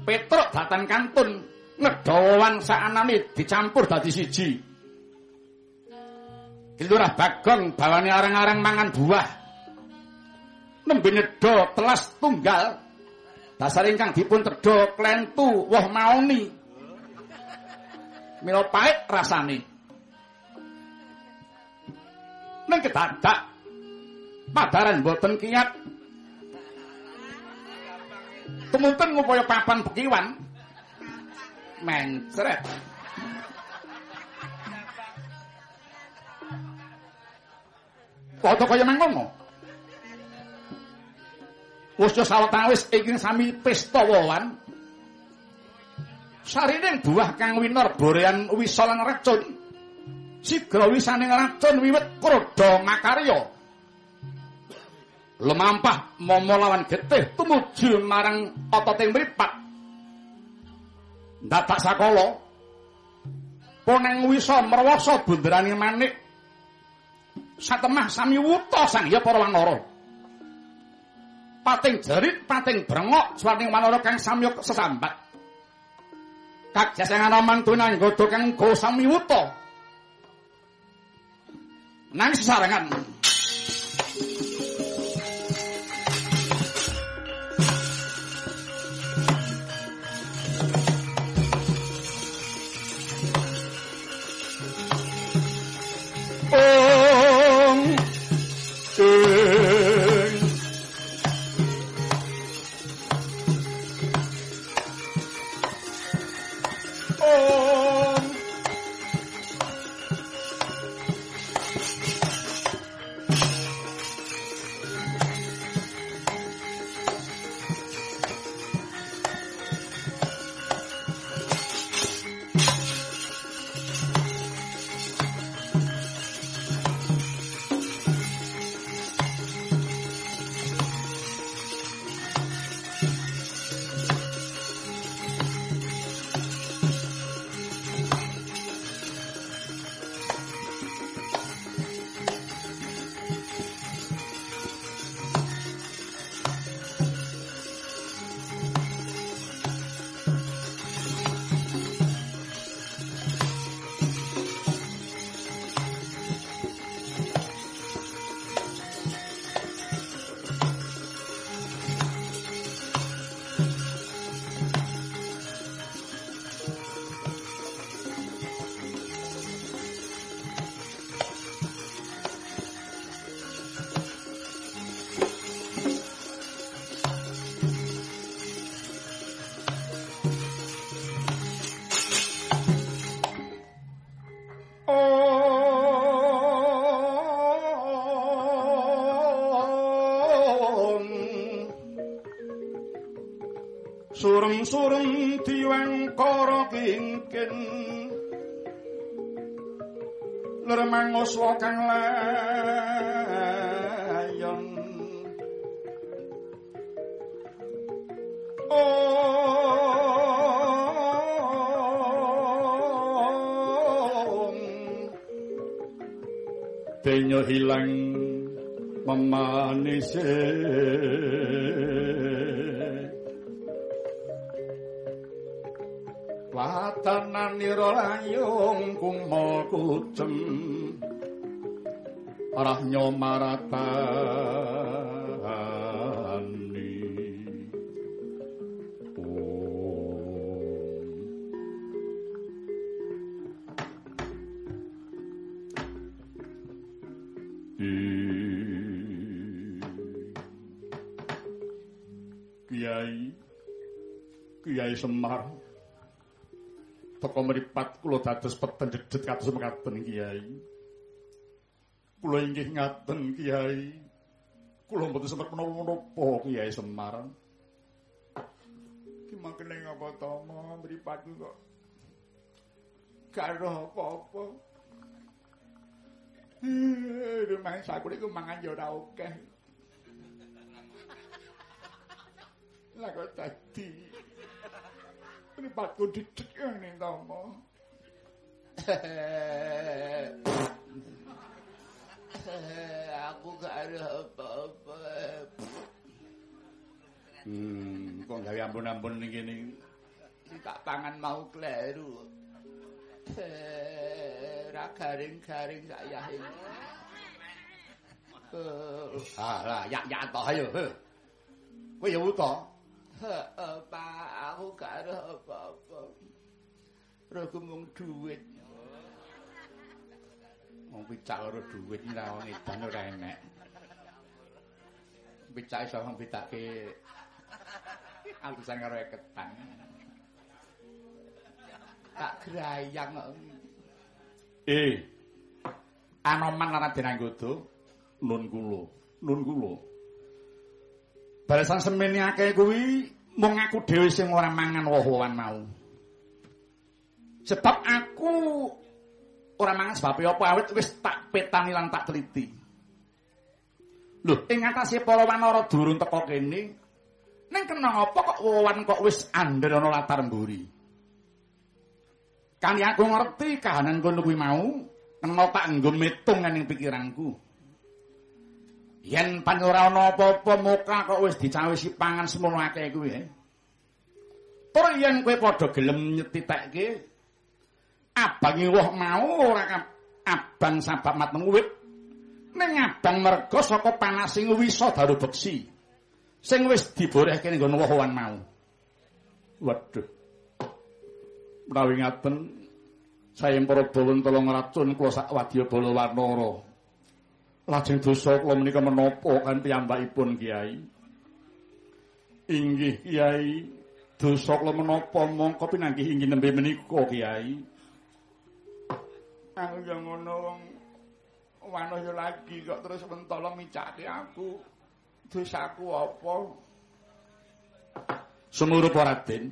Petruk datan kantun ngedawan saanane dicampur dadi siji. Kilurah Bagong bawane arang-arang mangan buah. nembe nedha telas tunggal dasar ingkang dipun tedha klentu woh maoni mila pait rasane ning kedadak padaran boten kiat temunten ngupaya papan pekiwan mencret Foto kaya mangkono. Wusya sawetawis ing sami pesta wawan. Sarining buah kang winor borean wisa lan racun. Sigra wisaning racun wiwit krodha makarya. Lumampah momo lawan getih tumuju marang ototing mripat. Dadak sakala poneng wisa mrewasa bunderane manik. Satemah sami wuta sang ya para wanara. pating jerit, pating brengok, swaning manara kang samya sesambat. Kajasengan mantuné nggodha kang go samiwuta. Nang sesarengan. Surem-surem diwengkara kingkin. Lermangoswa kang layon Denyo hilang memanise tananira layung kumpul kucem arah nyomaratani um kiai. Kiai semar. Mripat kula dados peten dedet kados mekaten Kiai. Kula inggih ngaten Kiai. Kula mboten sempat menapa Kiai Semar. Ki mangkene ngapa to mripat kok. Karo apa-apa. Eh, rumah sakure ku mangan ya ora akeh. Lah kok dadi? Mripatku didek ngene to. Aku gak ada apa-apa. Hmm, kok gawe ampun-ampun ning kene. Tak pangan mau kleru. Ra garing-garing saya ini. Ah, lah, yak yak to ayo. Kowe ya. Heeh, Pak, aku gak ada apa-apa. Rogo mung duit. Wong picak karo dhuwit ora wong edan ora enek. Picak iso wong pitake atusan karo eketan. Tak grayang kok. Eh. Anoman lan Raden Anggodo nun kula, nun kula. Balesan semene akeh kuwi mung aku dhewe sing ora mangan woh-wohan mau. Sebab aku ora mangan sebab apa awit wis tak petani lan tak teliti. Lho, ing atase para wanara durung teko kene, ning kena apa kok wowan kok wis andher ana latar mburi. Kan aku ngerti kahanan kono kuwi mau, kena tak nggo metung ning pikiranku. Yen pan ora ana apa-apa muka kok wis dicawisi pangan semono akeh kuwi. Tur yen kowe padha gelem nyetitekke abangi woh mau ora abang sabab mateng wit ning abang merga saka panasing wisa daru beksi. Sing wis diborehke ning woh-wohan mau. Waduh. Menawi ngaten saya para bawon tolong racun kula sak wadya bala warnara lajeng dosa kula menika menapa kan piyambakipun kiai? Inggih kiai. Dosa kula menapa? Mongko pinanggih inggih nembe menika kiai Aku yo ngono wong wanoh yo lagi kok terus mentolo micake aku. Dosaku apa? Semurup Raden.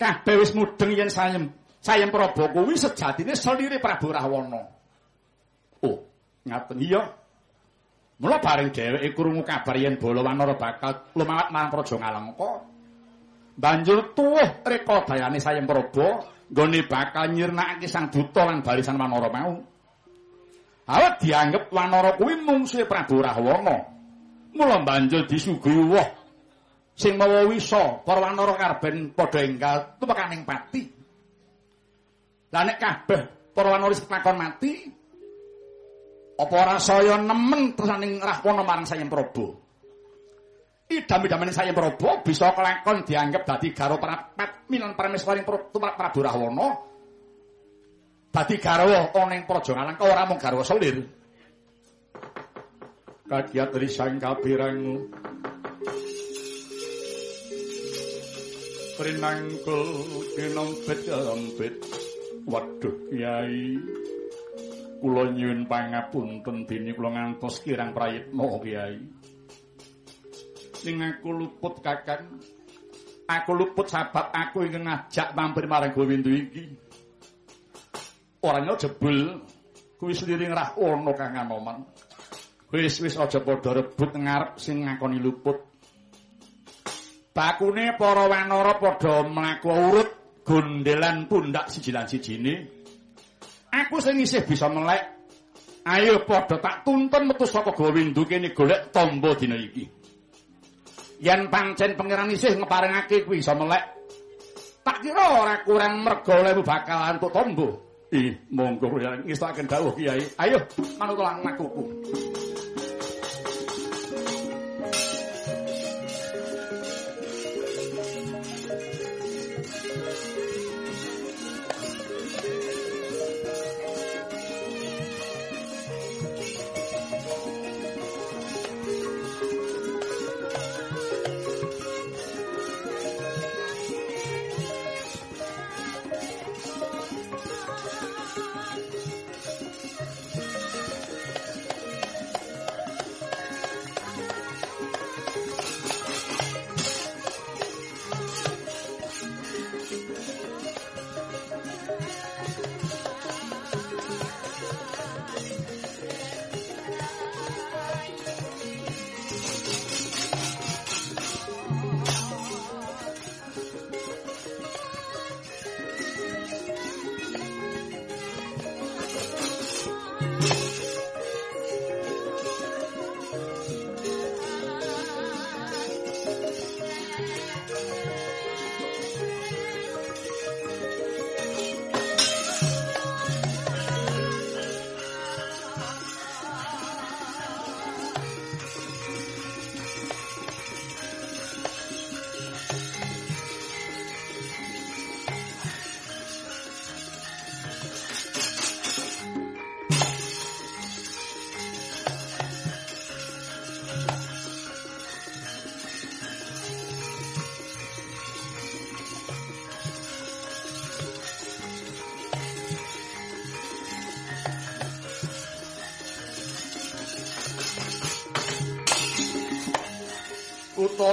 Kabeh wis mudeng yen sayem sayem Prabu kuwi sejatine selire Prabu Rahwana. Oh, ngaten iya. Mula bareng dheweke krungu kabar yen Balawanara bakal lumawat marang Praja Ngalengka. Banjur tuwuh reka dayane sayem Prabu nggone bakal nyirnakake sang duta lan barisan Wanara mau. Awet dianggep Wanara kuwi mungsuhe Prabu Rahwana. Mula banjur disuguhi woh sing mawa wisa para Wanara karben padha enggal tumekaning pati. Lah nek kabeh para Wanara wis lakon mati, apa ora saya nemen tersaning Rahwana marang Sayang Prabu? Idam-idamane saya Prabu bisa kelakon dianggap dadi garwa prapat milan parameswaring tumrap Prabu Rahwana dadi garwa ana ing praja Ngalengka ora mung garwa selir? Kagiat dari sang kabirang Rinangkul kinompet kalompet Waduh kiai. Kula nyuwun pangapunten dene kula ngantos kirang prayitna kiai ning aku luput kakang aku luput sabab aku ingin ngajak mampir marang Gowindu iki. Orangnya jebul. Kuwi sendiri ngerah ono kang anoman. Wis wis aja padha rebut ngarep sing ngakoni luput. Bakune para wanara padha mlaku urut gondelan pundak siji lan sijine aku sing isih bisa melek. Ayo padha tak tuntun metu saka Gowindu kene golek tombo dina iki yen pancen pangeran isih ngeparengake kuwi iso melek. Tak kira ora kurang merga lewu bakal antuk tombo. Ih monggo ya ngestaken dawuh kiai. Ayo manut lang makuku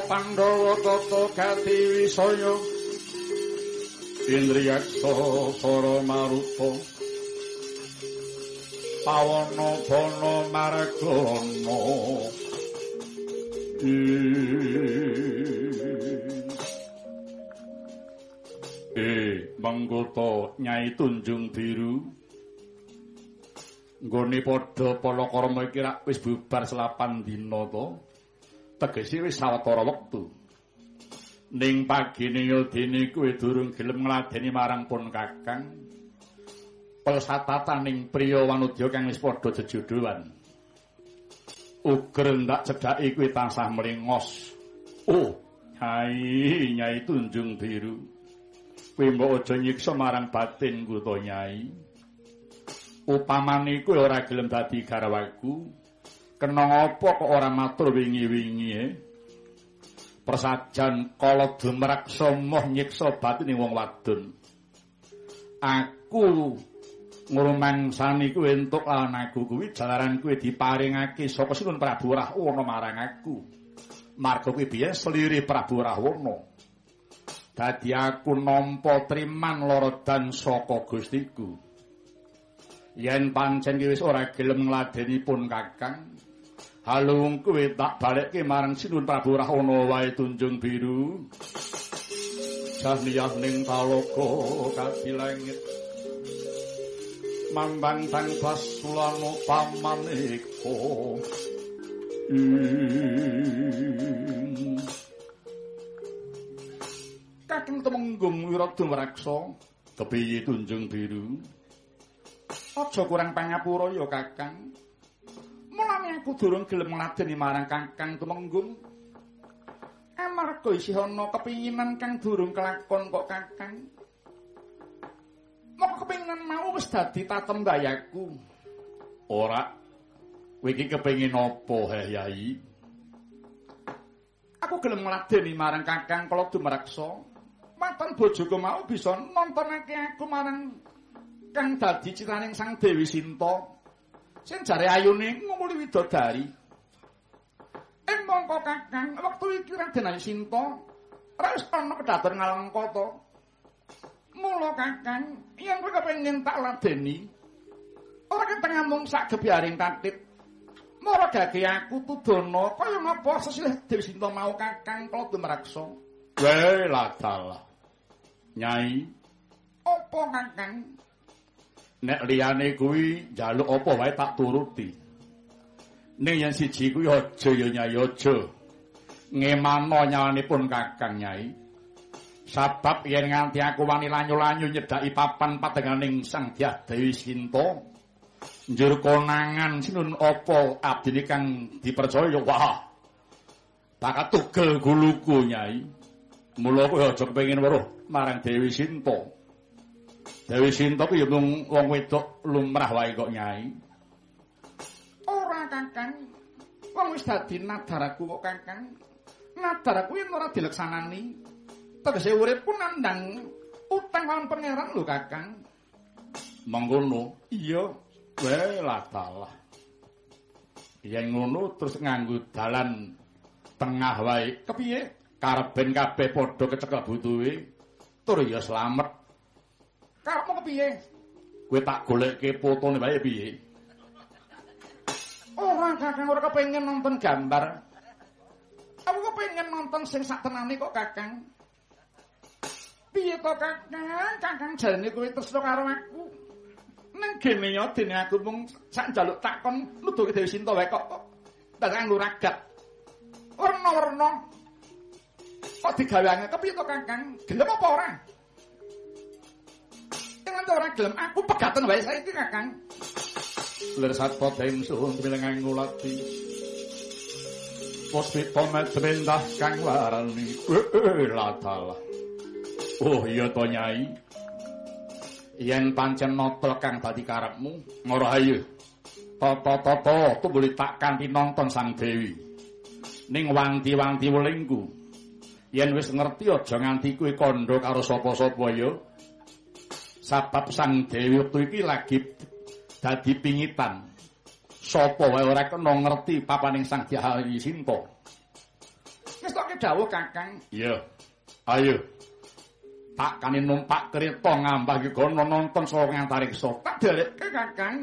Pandhawa Tata Gati Wisaya Indriyaksa Sara Maruta Pawana Bana Margana Eh, mangkota Nyai Tunjung Biru. Nggone padha palakrama iki rak wis bubar selapan dina to. Tegese wis sawetara wektu. Ning pagine yodene kowe durung gelem ngladeni marang pun Kakang. Pesatataning priya wanudya kang wis padha jejodhoan. Uger ndak cedhaki kowe tansah mlengos. Oh, Nyai, Nyai Tunjung Biru. kowe mbok aja nyiksa marang batin ku to nyai upamane kowe ora gelem dadi garwaku kena apa kok ora matur wingi-wingi e persajan kala dumraksa moh nyiksa batine wong wadon. Aku ngrumangsani kowe entuk lan aku kuwi jalaran kowe diparingake. Saka Sinun Prabu Rahwana marang aku. Marga kowe biyen seliri Prabu Rahwana dadi aku nampa triman lara dan saka Gustiku. Yen pancen wis ora gelem ngladeni pun Kakang, halung kowe tak balekke marang Sinun Prabu Rahwana wae tunjung biru. Jahniyah ning talaga kadilengit. Mambang tang basulano pamaneka. Hmm. Kakang temenggung Wiradum Raksa, kepiye tunjung biru. Aja kurang pangapura ya Kakang. Mulane aku durung gelem ngladeni marang Kakang temenggung. Amarga isih ana kepinginan kang durung kelakon kok Kakang. Mok kepinginan mau wis dadi tatembayaku. Ora. Kowe iki kepengin apa, Heh Yai? Aku gelem ngladeni marang Kakang kala dumreksa. Matan bojoku mau bisa nontonake aku marang kang dadi citaning Sang Dewi Sinta. Sing jare ayune ngumuli widodari. Ing mongko Kakang, wektu iki Raden Sinta ora wis ana kedaton ngalengka to. Mula Kakang, yen kowe kepengin tak ladeni, ora ketengah mung sak gebyaring katip. Mara gage aku tudono kaya ngapa sesilih Dewi Sinta mau Kakang kala dumreksa. Weh, ladalah. Nyai, apa Kakang? Nek liyane kuwi njaluk apa wae tak turuti. Ning yen siji kuwi aja ya Nyai aja. Ngemano nyawanipun Kakang Nyai. Sabab yen nganti aku wani lanyu-lanyu nyedaki papan padenganing Sang Dyah Dewi Sinta, njur konangan sinun apa abdine kang dipercaya wah. Bakat tugel guluku Nyai. Mula kowe aja kepengin weruh marang Dewi Sinta. Dewi Sinta ku ya mung wong wedok lumrah wae kok Nyai. Ora Kakang. Wong wis dadi nadaraku kok Kakang. Nadaraku yen ora dileksanani, tegese uripku nandang utang lawan pangeran lho Kakang. Mengkono. Iya. Wae ladalah. Yen ngono terus nganggo dalan tengah wae. Kepiye? Karben kabeh padha kecekel butuhe. tur ya slamet. Karepmu kepiye? Kowe tak goleke fotone wae piye? Ora Kakang ora kepengin nonton gambar. Aku kepengin nonton sing sak tenane kok Kakang. Piye to Kakang? Kakang jane kowe tresno karo aku. Nang gene yo dene aku mung sak njaluk takon nuduhke Dewi Sinta wae kok. Dadang ragat. Warna-warna kok digaweane kepiye to Kakang? Gelem apa ora? Yen ora gelem aku pegaten wae saiki Kakang. Lir satpo den suhun milengang ngulati. Puspita medrendah kang warani. Eh ladalah. Oh iya to Nyai. Yen pancen nata kang dadi karepmu, ngora ayo. Tata-tata tumbuli tak kanthi nonton Sang Dewi. Ning wanti-wanti welingku. yen wis ngerti aja nganti kuwi kandha karo sapa-sapa ya. Sabab Sang Dewi wektu iki lagi dadi pingitan. Sapa wae ora kena ngerti papaning Sang Hyang Sinta. ngestoke dawuh Kakang. Iya. Ayo. Tak kani numpak kereta ngambah iki kono nonton sawo ngantariksa. Tak dalekke Kakang.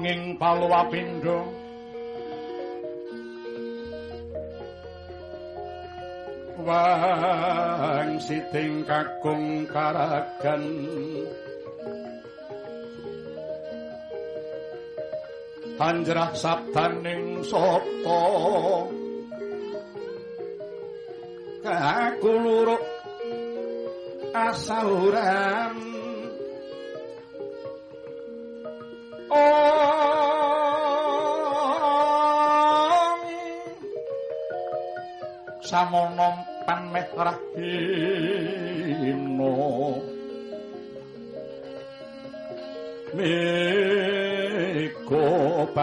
Kenthonging paluwapindha wang siting kakung karagan. Anjrah sabdaning sapa kakuluruk asauran. Om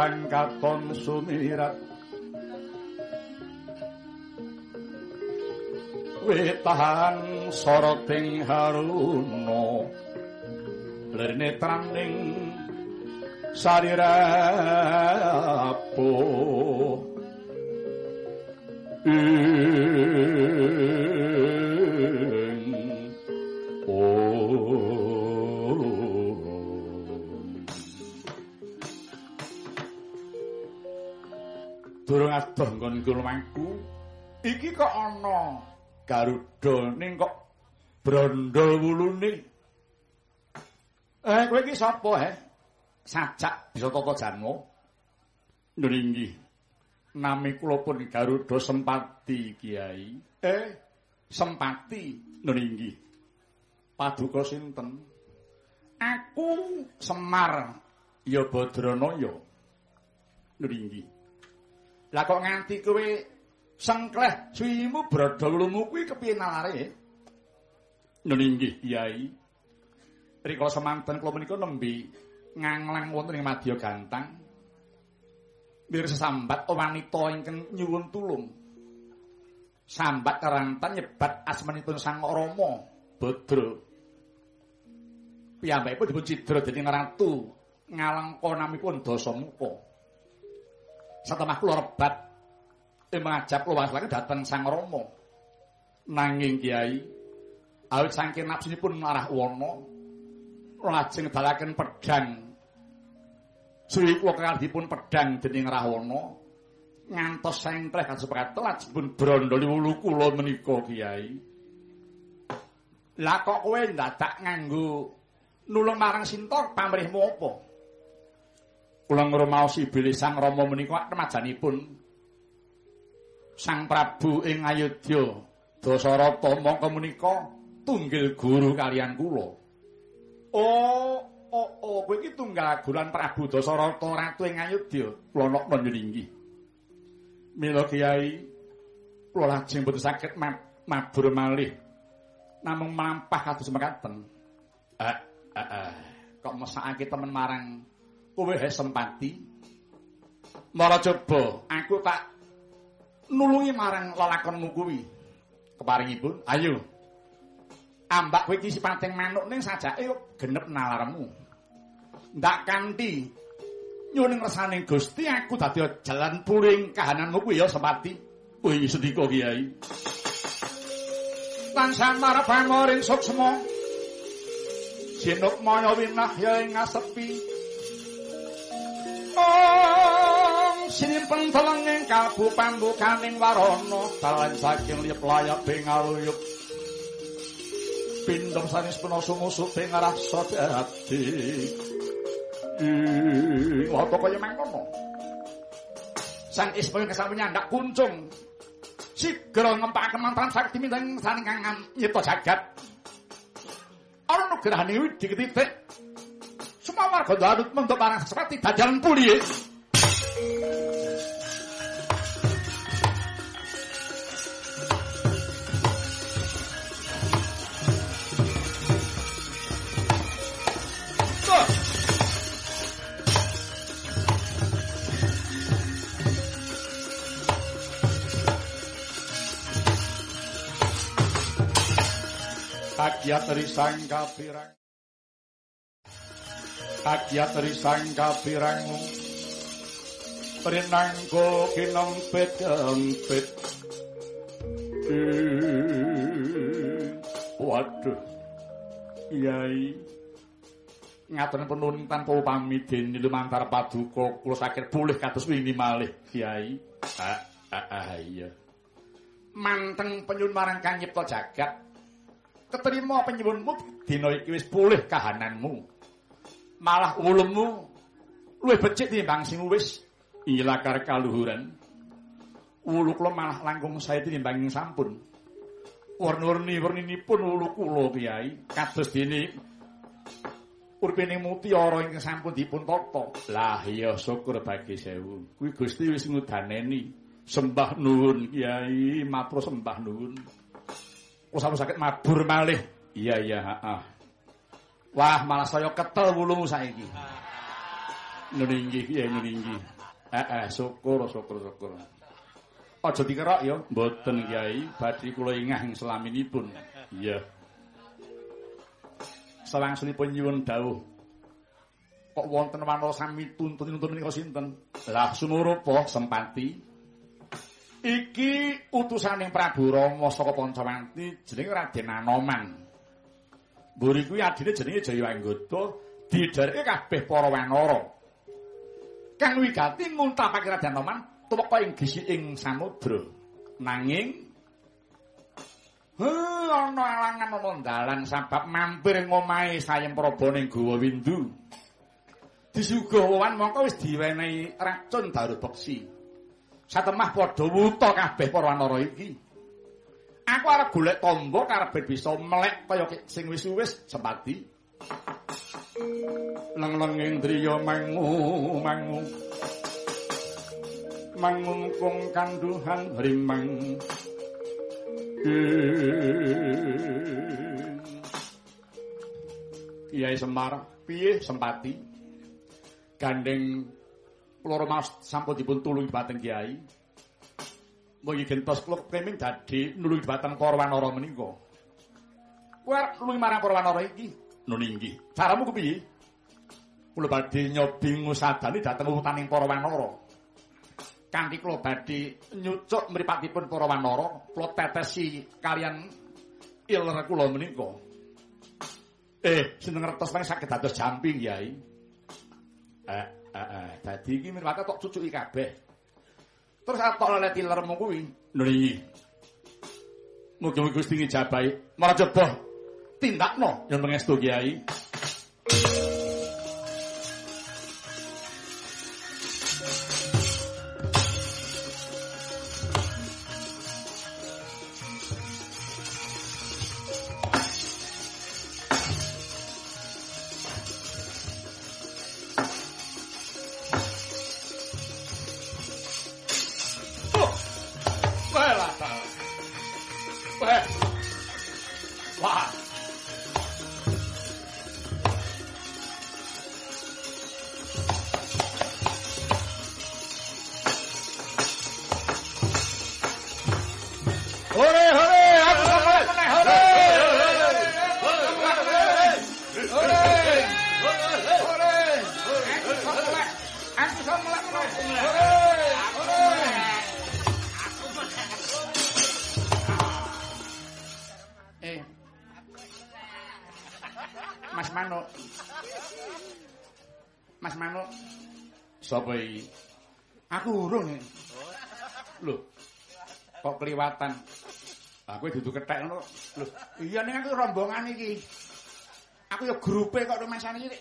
bangkaton sumirat. Wetahan soroting haruno. Lerine traning sarirapo adoh nggon kulumangku. Iki kok ana Garuda ning kok brondol wulune. Eh kowe iki sapa, he? sajak bisa tata janmo. Nringgi. Nami kula pun Garuda Sempati, Kiai. Eh, Sempati nringgi. Paduka sinten? Aku Semar ya Badranaya. Nringgi. Lah kok nganti kowe sengkleh suwimu brodolmu kuwi kepiye nalare? Nringgi, Kiai. Rikala semanten kula menika nembe nganglang wonten ing madya gantang. Bir sesambat wanita ingkang nyuwun tulung. sambat kerantan nyebat asmanipun Sang Rama Badra. Piyambakipun dipun cidra dening ratu ngalengka namipun Dasamuka. Satemah kula rebat ing mangajab luwes lagi dhateng Sang Rama. Nanging Kiai awit saking napsunipun arah wana lajeng dalaken pedhang Suwi kula kang dipun pedhang dening Rahwana ngantos sengkleh kasepraten lajeng pun brandali wulu kula menika Kiai. Lah kok kowe ndadak nganggo nulung marang Sinta pamrihmu apa? Kula ngrumaosi bilih Sang Rama menika remajanipun Sang Prabu ing Ayodya Dasarata mongko menika tunggil guru kalian kula. Oh, oh, oh, kowe iki tunggal gulan Prabu Dasarata ratu ing Ayodya. Kula nok njenengi. Mila Kiai kula lajeng boten saged mabur malih. Namung mlampah kados mekaten. Eh, eh, eh. Kok mesakake temen marang kowe he sempati? Mara coba aku tak nulungi marang lelakonmu kuwi. Keparingipun, ayo. Ambak kowe iki sipating manuk ning sajake genep nalarmu. Ndak kanthi nyuning resaning Gusti aku dadi jalan puring kahananmu kuwi ya Sepati. Wih sedika Kiai. Tansah marep pamoring suksma. Jinuk maya winah ya ing ngasepi. Om sinimpen telenging kalbu pambukaning warana dalan saking liyep layak bengaluyuk. Pindhem sanes penoso musuk ing rasa dadi. Apa kaya mangkono? Sang Ismaya kesampun nyandak kuncung. Sigra ngempakaken mantran sakti minten saning kang nyipta jagat. Ana kuwi diketitik. Semua warga dadut mentok barang seperti dadan puliye. Eh. kagiat dari sang kapirang Kagiat risang kapirang Perinangko kinempit kempit Waduh. Yai. Ngaturin penun tanpa upami dini lumantar paduka Kulo sakit pulih katus wingi malih Yai. Ah, ah, ah, iya. Manteng penyun marang kanyipto jagat. Keterima penyuwunmu dina iki wis pulih kahananmu malah ulummu luwih becik timbang sing wis ilakar kaluhuran. Ulu kula malah langkung sae timbang sampun. Warna-warni werninipun ulu kula kiai. Kados dene urpine mutiara ingkang sampun dipun tata. Lah iya syukur bagi sewu. Kuwi Gusti wis ngudaneni. Sembah nuwun kiai. Matur sembah nuwun. Kok sampe sakit mabur malih. Iya iya, heeh. Wah, malah saya ketel wulumu saiki. Nuninggi, iya nuninggi. Heeh, syukur, syukur, syukur. Aja dikerak ya, mboten Kyai, badhe kula ingah ing selaminipun. Iya. Selangsunipun nyuwun dawuh. Kok wonten wanara sami tuntun-tuntun menika sinten? Lah sumurupa sempati. Iki utusaning Prabu Rama saka Pancawanti jenenge Raden Anoman. Mburi kuwi adine jenenge Jayawanggata, didhareke kabeh para wanara. Kang wigati nguntapake Raden Anoman tumeka ing gisi ing samudra. Nanging Heh, ana alangan ana dalan sabab mampir ngomahe sayem Prabu ning Gawa Windu. Disuguhan mongko wis diwenehi racun daru beksi. satemah padha wuta kabeh para wanara iki. Aku arep golek tamba karepe bisa melek kaya sing wis-wis sempati. Leng-leng indriya mangu mangu. Mangungkung kanduhan rimang. Kiai Semar, piye sempati? Gandeng kula mas sampun dipun tulungi bateng Kiai. Mung gentos kula keming dadi nulungi dhateng para wanara menika. Kuwi arep nulungi marang para wanara iki. Nun inggih. Caramu kepiye? Kula badhe nyobi ngusadani dhateng utaning para wanara. Kanthi kula badhe nyucuk mripatipun para wanara, kula tetesi kalian iler kula menika. Eh, sinten ngertos paling saged dados jamping, Yai. Eh, eh, eh, dadi iki mirwate tok cucuki kabeh. Terus atok lelet ilermu kuwi. Nri. Mugi-mugi Gusti ngijabahi. Marajaba tindakno yen pangestu Kiai. Kethek ngono. Lho, iya ning aku rombongan iki. Aku ya grupe kok rumasane iki.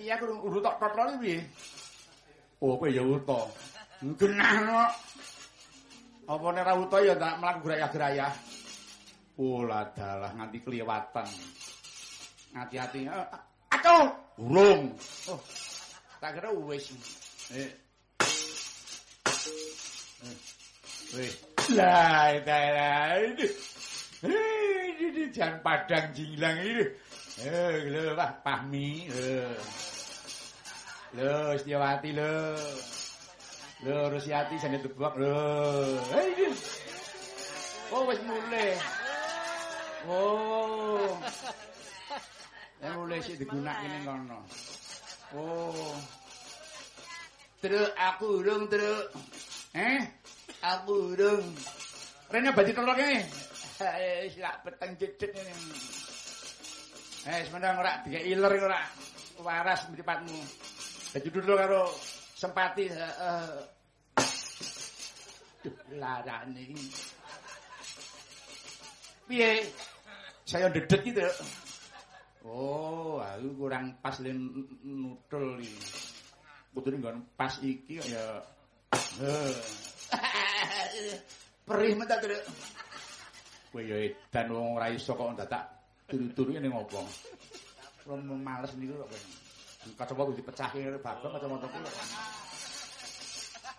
Iya aku urut tok totrol iki piye? Oh, kowe ya uta. Genah kok. Apa nek ra uta ya tak mlaku grayah-grayah. Oh, ladalah nganti kelewatan. Hati-hati. Aduh, urung. Oh. Tak kira wis. Eh. Eh. Wih. Lah, ini. Jangan padang jilang ini. Eh, lho, Pak Pahmi. Lho. Lho, Setiawati lho. Lho, Rusiati sing ditebak lho. Ini. Oh, wis mulai. Oh. Ya mulai sih digunakan ini kono. Oh. Terus aku urung terus. Eh? Aku urung. Rene badi telok iki. Eh, lak peteng cecet ini. Eh, semenang ora diga iler ora waras mripatmu. Dadi dulu karo sempati heeh. Uh, larane iki. Piye? Saya dedet gitu. Oh, aku kurang pas len nutul iki. Kudune nggon pas iki ya. Heh. Perih men tak Truk. Kowe ya edan wong ora iso kok dadak turu-turu ning opo. Kulo males niku kok. Kacamata dipecahi karo bagong kacamata kulo.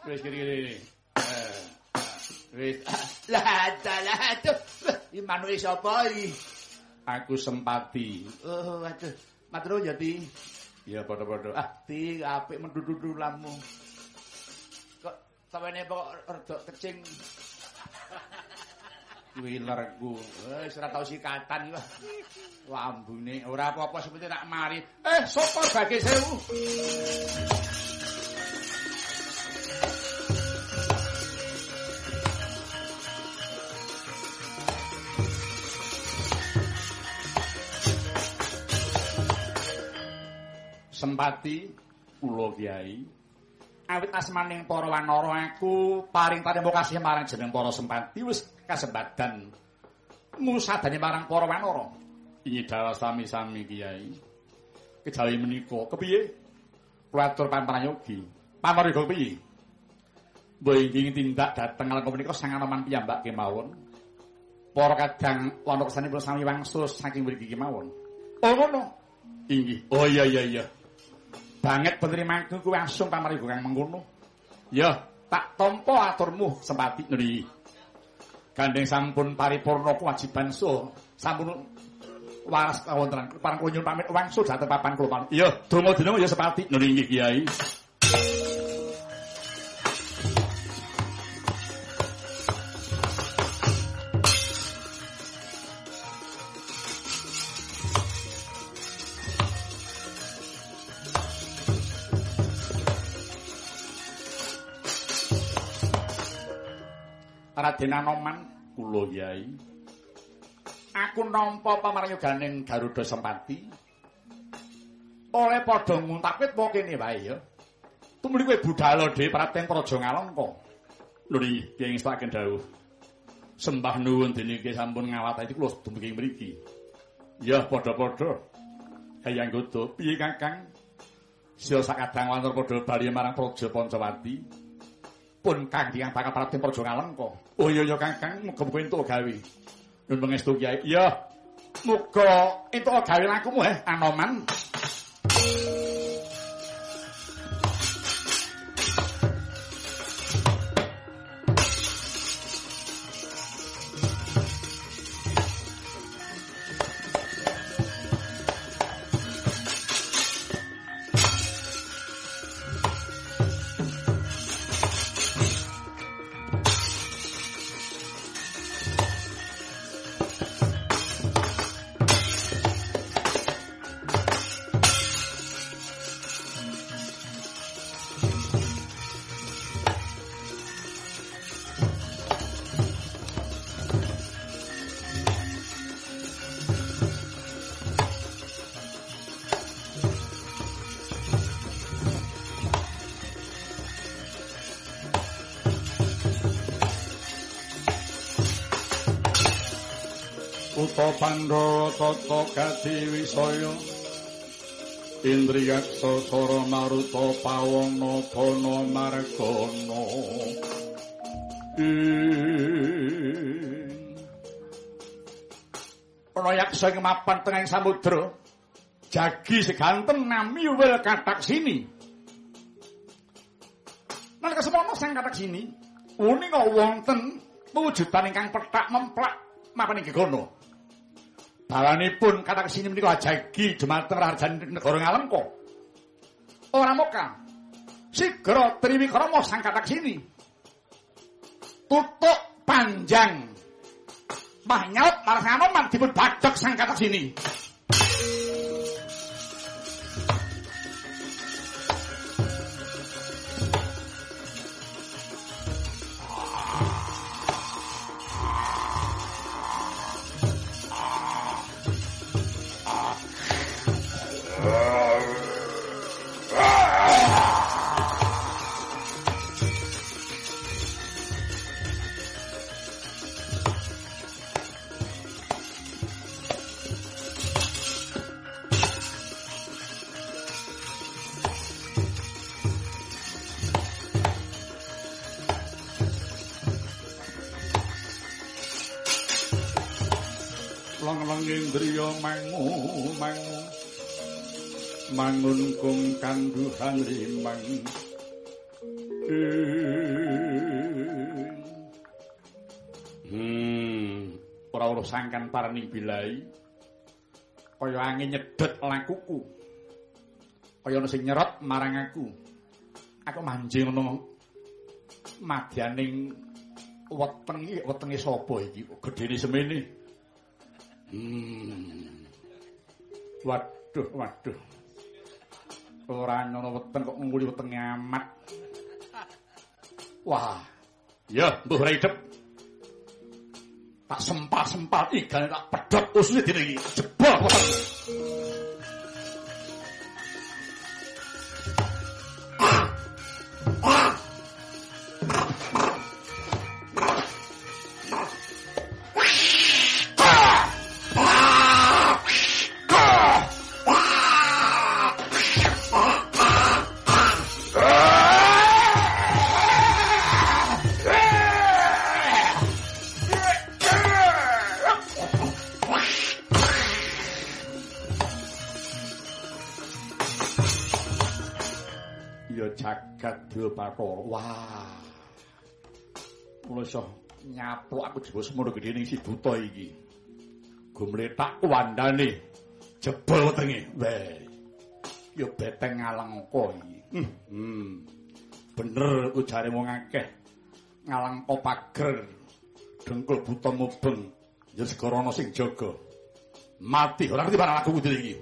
Wis kiri-kiri. Eh. Wis. Lah dalah tuh. Iki manuke sapa iki? Aku sempati. Oh, aduh. Matur ya, Ti. Ya padha-padha. Ah, Ti, apik mendudu lamu. Sawene kok rada kecing. Wilerku. Wis ora tau sikatan iki. Lambune ora apa-apa seperti tak mari. Eh, sapa bagi sewu? Sempati kula Kiai. Awit asmaning para wanara aku paring panempo kasih marang jeneng para sempati wis kasembadan. Musadane marang para wanara. Iki dawa sami-sami kiai. Kejawi menika. Kepiye? Kuatur pamprayogi pamarga kepiye? Mbok ingin tindak dhateng lan menika sang anoman piyambak kemawon. Para kadang wanara sanipun sami wangsul saking mriki kemawon. Oh ngono. Inggih. Oh iya iya iya banget penerimaanku kuwi langsung pamariga kang mengkono. Ya, tak tampa aturmu sempati nri. Gandeng sampun paripurna kewajiban so, sampun waras kawontenan parang kunyun pamit wangsul dhateng papan kula. Ya, donga dina ya sepati nri Kiai. Raden Anoman kula Yai. Aku nampa pamaryoganing Garuda Sempati. Oleh padha nguntapit apa kene wae ya. Tumuli kowe budhal dhewe Praten Praja Ngalengka. Nuri, piye ngestaken dawuh. Sembah nuwun dene iki sampun ngawatake kula dumugi mriki. Ya padha-padha. Hayang Godo, piye Kakang? Sia sakadang wantor padha bali marang Praja Pancawati. Pun Kang Hyang bakal Praten Praja Ngalengka. Oh iya ya Kakang, muga-muga entuk gawe. Nuwun pangestu Kyai. Ya. Muga entuk gawe lakumu eh Anoman. Uta Pandhawa tata gati wisaya? Indriyaksa sara maruta pawana bana margana. Ana yaksa ing mapan tengahing samudra. Jagi seganten nami wel katak sini. Nalika semono sang katak sini wonten wujudan ingkang petak memplak mapan ing kono Balanipun kata kesini menika ajagi dumateng rajan negara ngalengka. Ora moka. Sigra triwikrama sang kata kesini. Tutuk panjang. Mahnyaut marang Anoman dipun badhek sang kata kesini. Mangun kung kanduhan rimang Hmm, ora ora sangkan parani bilai. Kaya angin nyedhet lakuku. Kaya ana sing nyerot marang aku. Aku manjing ngono. Madyaning weteng iki wetenge sapa iki? Gedene semene. Hmm. Waduh, waduh. Ora ana weteng kok nguli wetenge amat. Wah. Ya, mbuh ora idep. Tak sempal-sempal igane tak pedhot usune dene iki. Jebol Bathara. Wah. Mula iso nyaplok aku jebul semono gedene si buta iki. Gumletak wandane jebol wetenge. Weh. Ya beteng ngalengka iki. Hmm. hmm. Bener ujare wong akeh. Ngalengka pager. Dengkul buta mubeng. Ya segara sing jaga. Mati ora ngerti barang aku kudu iki.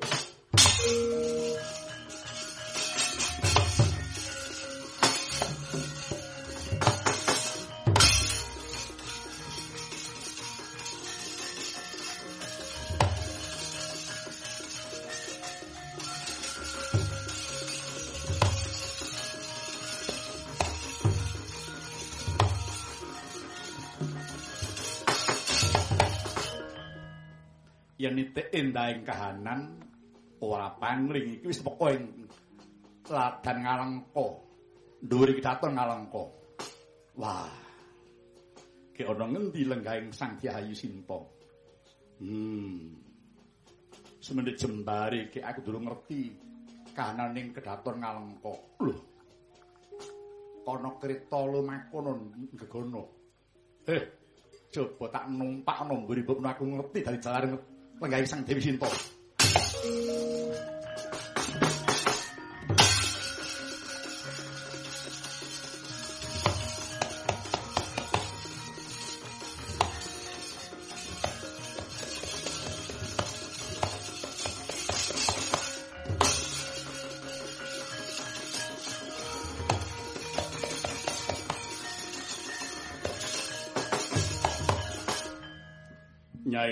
Kahanan ora pangling iki wis teko ing ladan ngalengka. Dhuwur iki dateng ngalengka. Wah. Ki ana ngendi lenggahing Sang Hyang Sinta? Hmm. Semenit jembare ki aku durung ngerti kahanan ning kedaton ngalengka. Lho. Kono krita lumakono gegono. Eh, coba tak numpak nomburi bab aku ngerti dari jalan lenggahing Sang Dewi Sinta.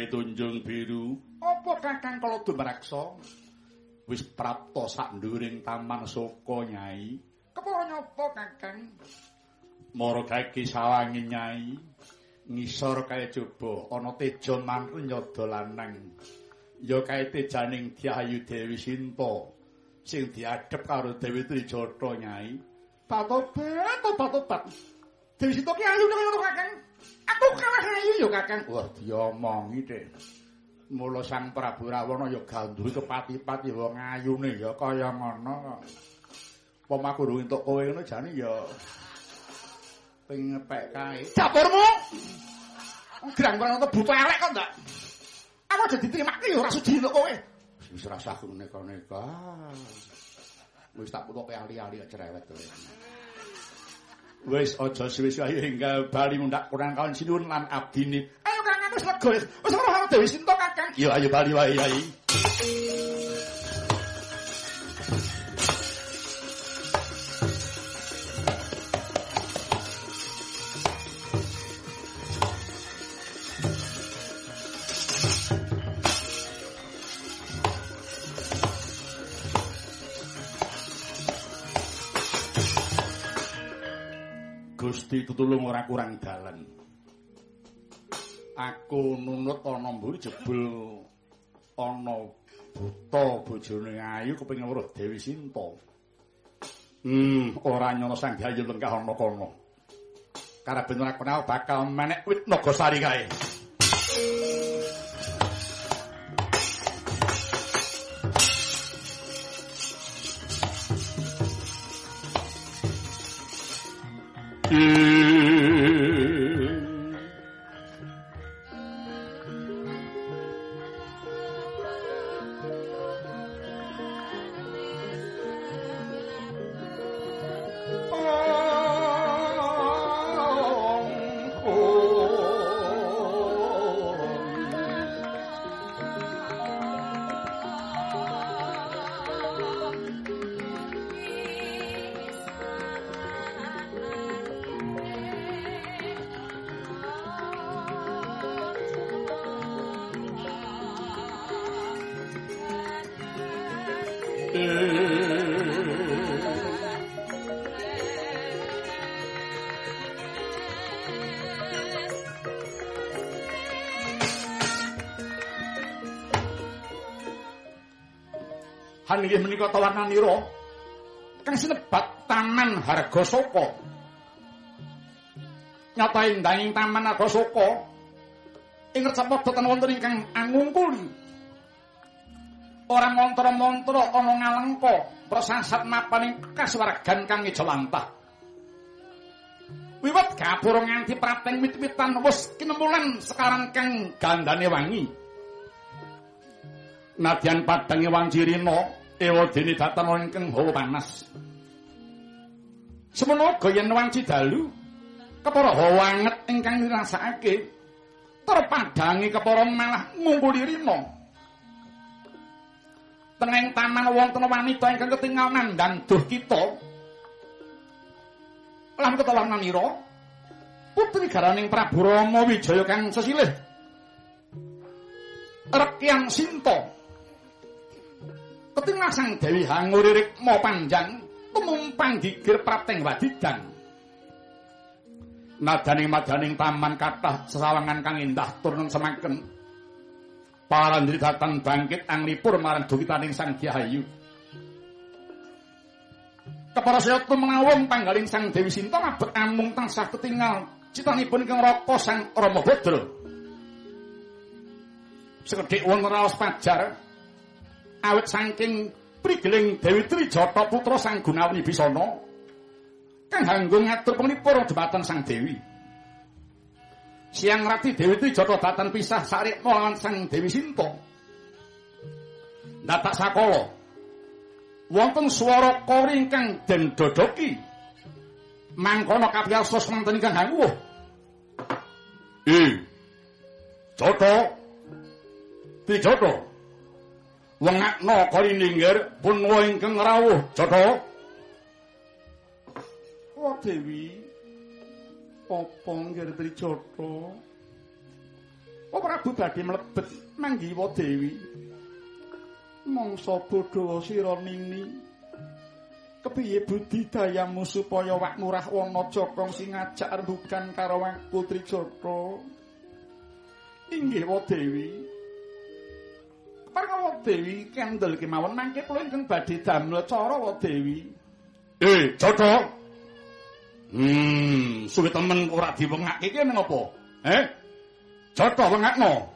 Tunjung Biru, apa Kakang kala dumraksa wis prapta sak nduring taman Soko Nyai? Kepara nyapa Kakang? Mara kaki sawangi Nyai, ngisor kae coba ana teja manren nyada lanang. Ya kae tejaning Dyayu Dewi Sinta sing diadhep karo Dewi Trijata Nyai. Patobat, patobat. Dewi Sinta ki ayu karo Kakang. Aku kalah ayu ya Kakang. Wah, diomongi, Dik. Mula Sang Prabu Rawana ya gandul kepati-pati wong ayune ya kaya ngono kok. Apa aku durung entuk kowe ngono jane ya ping ngepek kae. Dapurmu. Ora ono buta elek kok ndak. Aku aja diterimake ya ora sudi entuk kowe. Wis rasa aku neka-neka. Wis tak putuke ali-ali cerewet kowe. Wis aja suwe-suwe ayo enggal bali mundak kurang kawan sinuwun lan abdine. Ayo Kang wis lega wis. Wis ora ono Dewi Sinta Kakang. Ya ayo bali wae Yai. Gusti tutulung ora kurang dalan. Aku nunut ana mburi jebul ana buta bojone ayu kepengin weruh Dewi Sinta. Hmm, ora nyono Sang Hyang lenggah ana kono. Karaben ora kenal bakal menek wit Nagasari kae. Han inggih menika tawananira kang sinebat Taman Hargasaka. Nyata indahing Taman Hargasaka ing recapada boten wonten ingkang angungkuli. Ora montra-montra ana ngalengka prasasat mapaning kasuwargan kang ijo lantah. Wiwit gapura nganti prateng wit-witan wis kinemulan sekarang kang gandane wangi. Nadyan padange ewadene datan ingkang hawa panas. Semono uga yen wanci dalu kepara hawa anget ingkang dirasakake terpadangi kepara malah ngumpuli rina. Tenging taman wonten wanita ingkang ketingal nandhang duh kita. Lan ketawananira putri garaning Prabu Rama Wijaya kang sesilih. Rekyang Sinta ketingal sang Dewi Hanguririk mau panjang tumumpang gigir prapteng wadidan nadaning madaning taman kathah sesawangan kang indah turun semaken parandritatan bangkit anglipur marang dukitaning Sang Hyang Kepara sayata menawung panggaling Sang Dewi Sinta mabet amung tansah ketinggal citanipun ingkang raka Sang Rama Badra. Sekedhik wonten raos pajar awit saking prigeling Dewi Trijata putra Sang Gunawan Bisana kang hanggo ngatur penglipur dhumateng Sang Dewi. Siang rati Dewi Trijata datan pisah sarik lawan Sang Dewi Sinta. Datak sakala wonten swara kori ingkang den dodoki mangkono kapiyasa semanten ingkang hangguh i joto di wengakno kori ninggir pun ingkang rawuh joto wa dewi? Apa nggir tri joto apa prabu badhe mlebet manggi wa dewi? Mangsa bodho sira nini. Kepiye budidayamu supaya wak murah wana jokong sing ngajak rembugan karo wak putri jata inggih wa dewi Parang wa dewi kendel kemawon mangke kula ingkang badhe damel cara wa dewi eh jata hmm suwe temen ora diwengake iki nang apa eh jata wengakno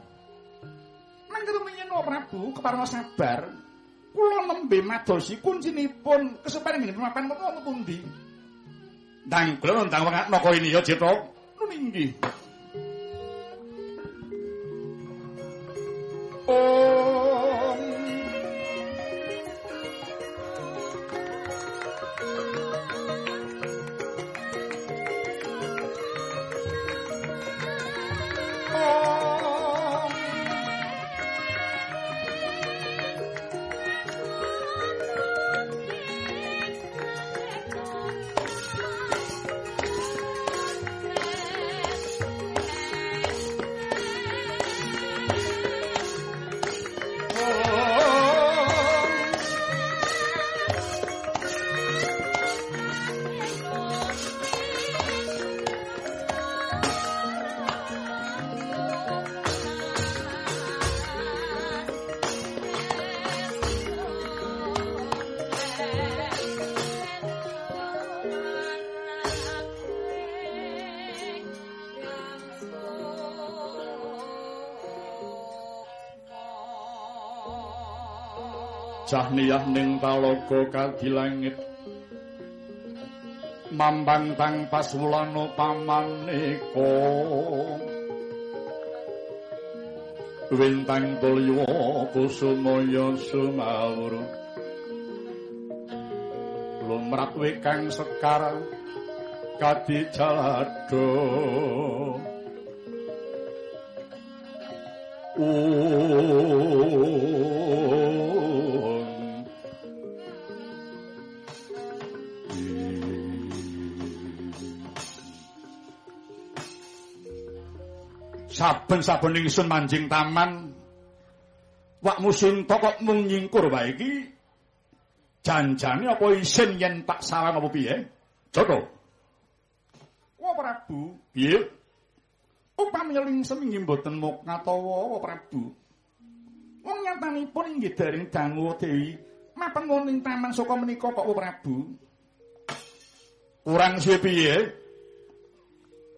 Mangke rumiyin wa Prabu kepareng sabar. Kula nembe madosi kuncinipun keseparing mapan menawa wonten pundi. Ndang kula ndang wengakno kok ini ya Citra. Nun inggih. Om Cahniyah ning talaga kadilangit Mambang tang paswulana pamaneka Wintang tulya kusumaya sumawur Lumrat wekang sekar kadijalada Saben-saben ingsun manjing taman Wak musim kok mung nyingkur wae iki janjane apa isin yen tak salam apa piye? Joko. Wah Prabu, piye? Upami ling seminggi mboten muk ngatawa wa Prabu. Wong nyatanipun inggih daring dangu Dewi mapan wonten taman saka menika kok wa Prabu. Kurang suwe piye?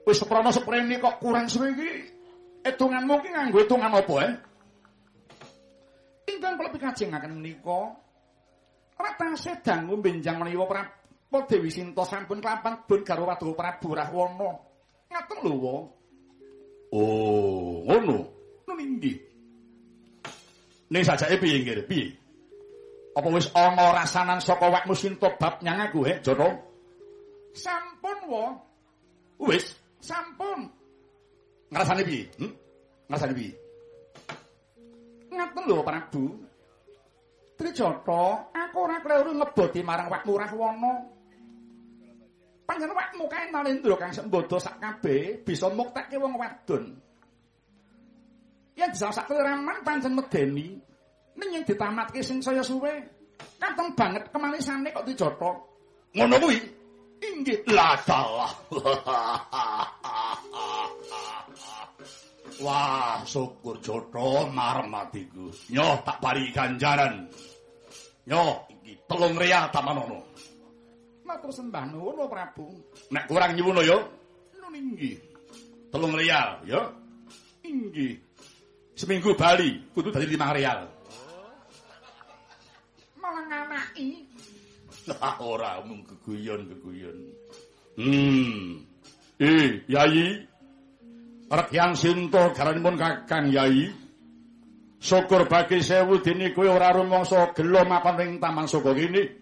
Wis seprana seprene kok kurang suwe iki. Etunganmu ki nganggo etungan apa eh? Ingkang kula pikajengaken menika ratase dangu benjang menika Prabu Dewi Sinta sampun klapan bun karo Watu Prabu Rahwana. Ngaten lho wa. Oh, ngono. Nun inggih. Ning sajake piye nggih? Piye? Apa wis ana rasanan saka wakmu Sinta bab nyang aku, he, Joko? Sampun, wa. Wis, sampun. Ngrasane piye? Hm? Ngrasane piye? Ngaten lho, Prabu. Trijata, aku ora kleru ngebodi marang wakmu Rahwana. Panjenengan wakmu kae Nalendra kang sembodo sak kabeh bisa muktekke wong wadon. Yen disasak keliraman pancen medeni. Ning yen ditamatke sing saya suwe, katon banget kemanisane kok Trijata. Ngono kuwi. Inggih, lah dalah. Wah, syukur jotho marmatiku. Nyoh tak pari ganjaran. Nyoh iki telung real tamanono. Matur sembah nuwun Prabu. Nek kurang nyuwun ya. Nun inggih. Telung real ya. Inggih. Seminggu bali kudu dadi 5 real. Malah nganaki. Ah ora mung geguyon-geguyon. Hmm. Eh, Yai. Rekyang Sinta garanipun Kakang Yai. Syukur bagi sewu dene kowe ora rumangsa gelo mapan ing taman saka kene.